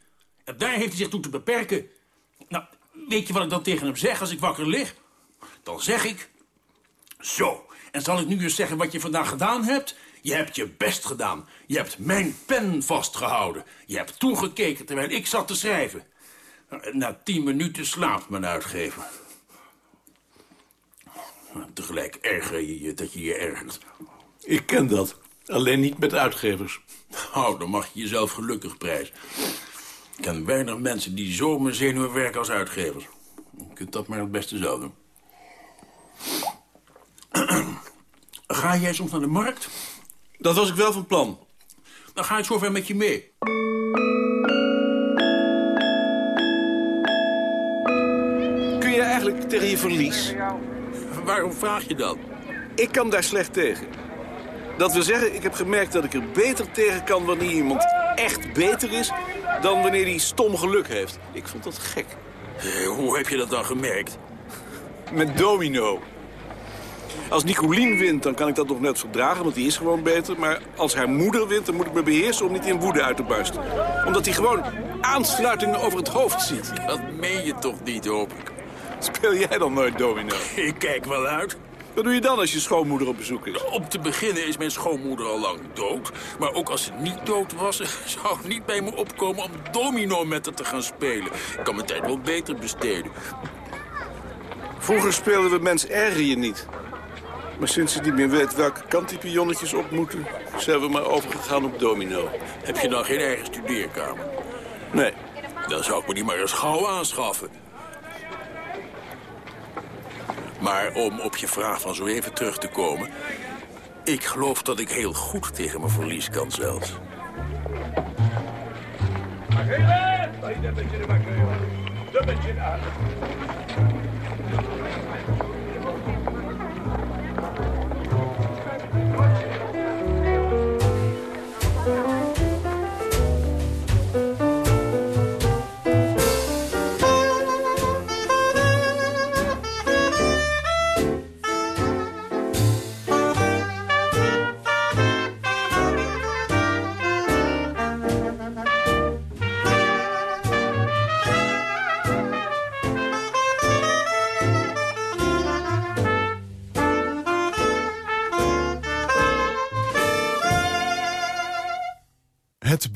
En daar heeft hij zich toe te beperken. Nou, weet je wat ik dan tegen hem zeg als ik wakker lig? Dan zeg ik... Zo, en zal ik nu eens zeggen wat je vandaag gedaan hebt? Je hebt je best gedaan. Je hebt mijn pen vastgehouden. Je hebt toegekeken terwijl ik zat te schrijven. Na tien minuten slaapt mijn uitgever. Tegelijk erger je je dat je je ergert. Ik ken dat. Alleen niet met uitgevers. Nou, dan mag je jezelf gelukkig prijzen. Ik ken weinig mensen die zo mijn zenuwen werken als uitgevers. Je kunt dat maar het beste zelf doen. Ga jij soms naar de markt? Dat was ik wel van plan. Dan ga ik zover met je mee. Tegen je verlies? Waarom vraag je dat? Ik kan daar slecht tegen. Dat wil zeggen, ik heb gemerkt dat ik er beter tegen kan wanneer iemand echt beter is... dan wanneer hij stom geluk heeft. Ik vond dat gek. Eh, Hoe heb je dat dan gemerkt? Met domino. Als Nicolien wint, dan kan ik dat nog net verdragen, want die is gewoon beter. Maar als haar moeder wint, dan moet ik me beheersen om niet in woede uit te barsten. Omdat hij gewoon aansluitingen over het hoofd ziet. Dat meen je toch niet, hoop ik? Speel jij dan nooit domino? Ik kijk wel uit. Wat doe je dan als je schoonmoeder op bezoek is? Om te beginnen is mijn schoonmoeder al lang dood. Maar ook als ze niet dood was, zou het niet bij me opkomen om domino met haar te gaan spelen. Ik kan mijn tijd wel beter besteden. Vroeger speelden we mens erger je niet. Maar sinds ze niet meer weet welke kant die pionnetjes op moeten... zijn we maar overgegaan op domino. Heb je dan geen eigen studeerkamer? Nee. Dan zou ik me die maar eens gauw aanschaffen. Maar om op je vraag van zo even terug te komen... ik geloof dat ik heel goed tegen mijn verlies kan zelfs.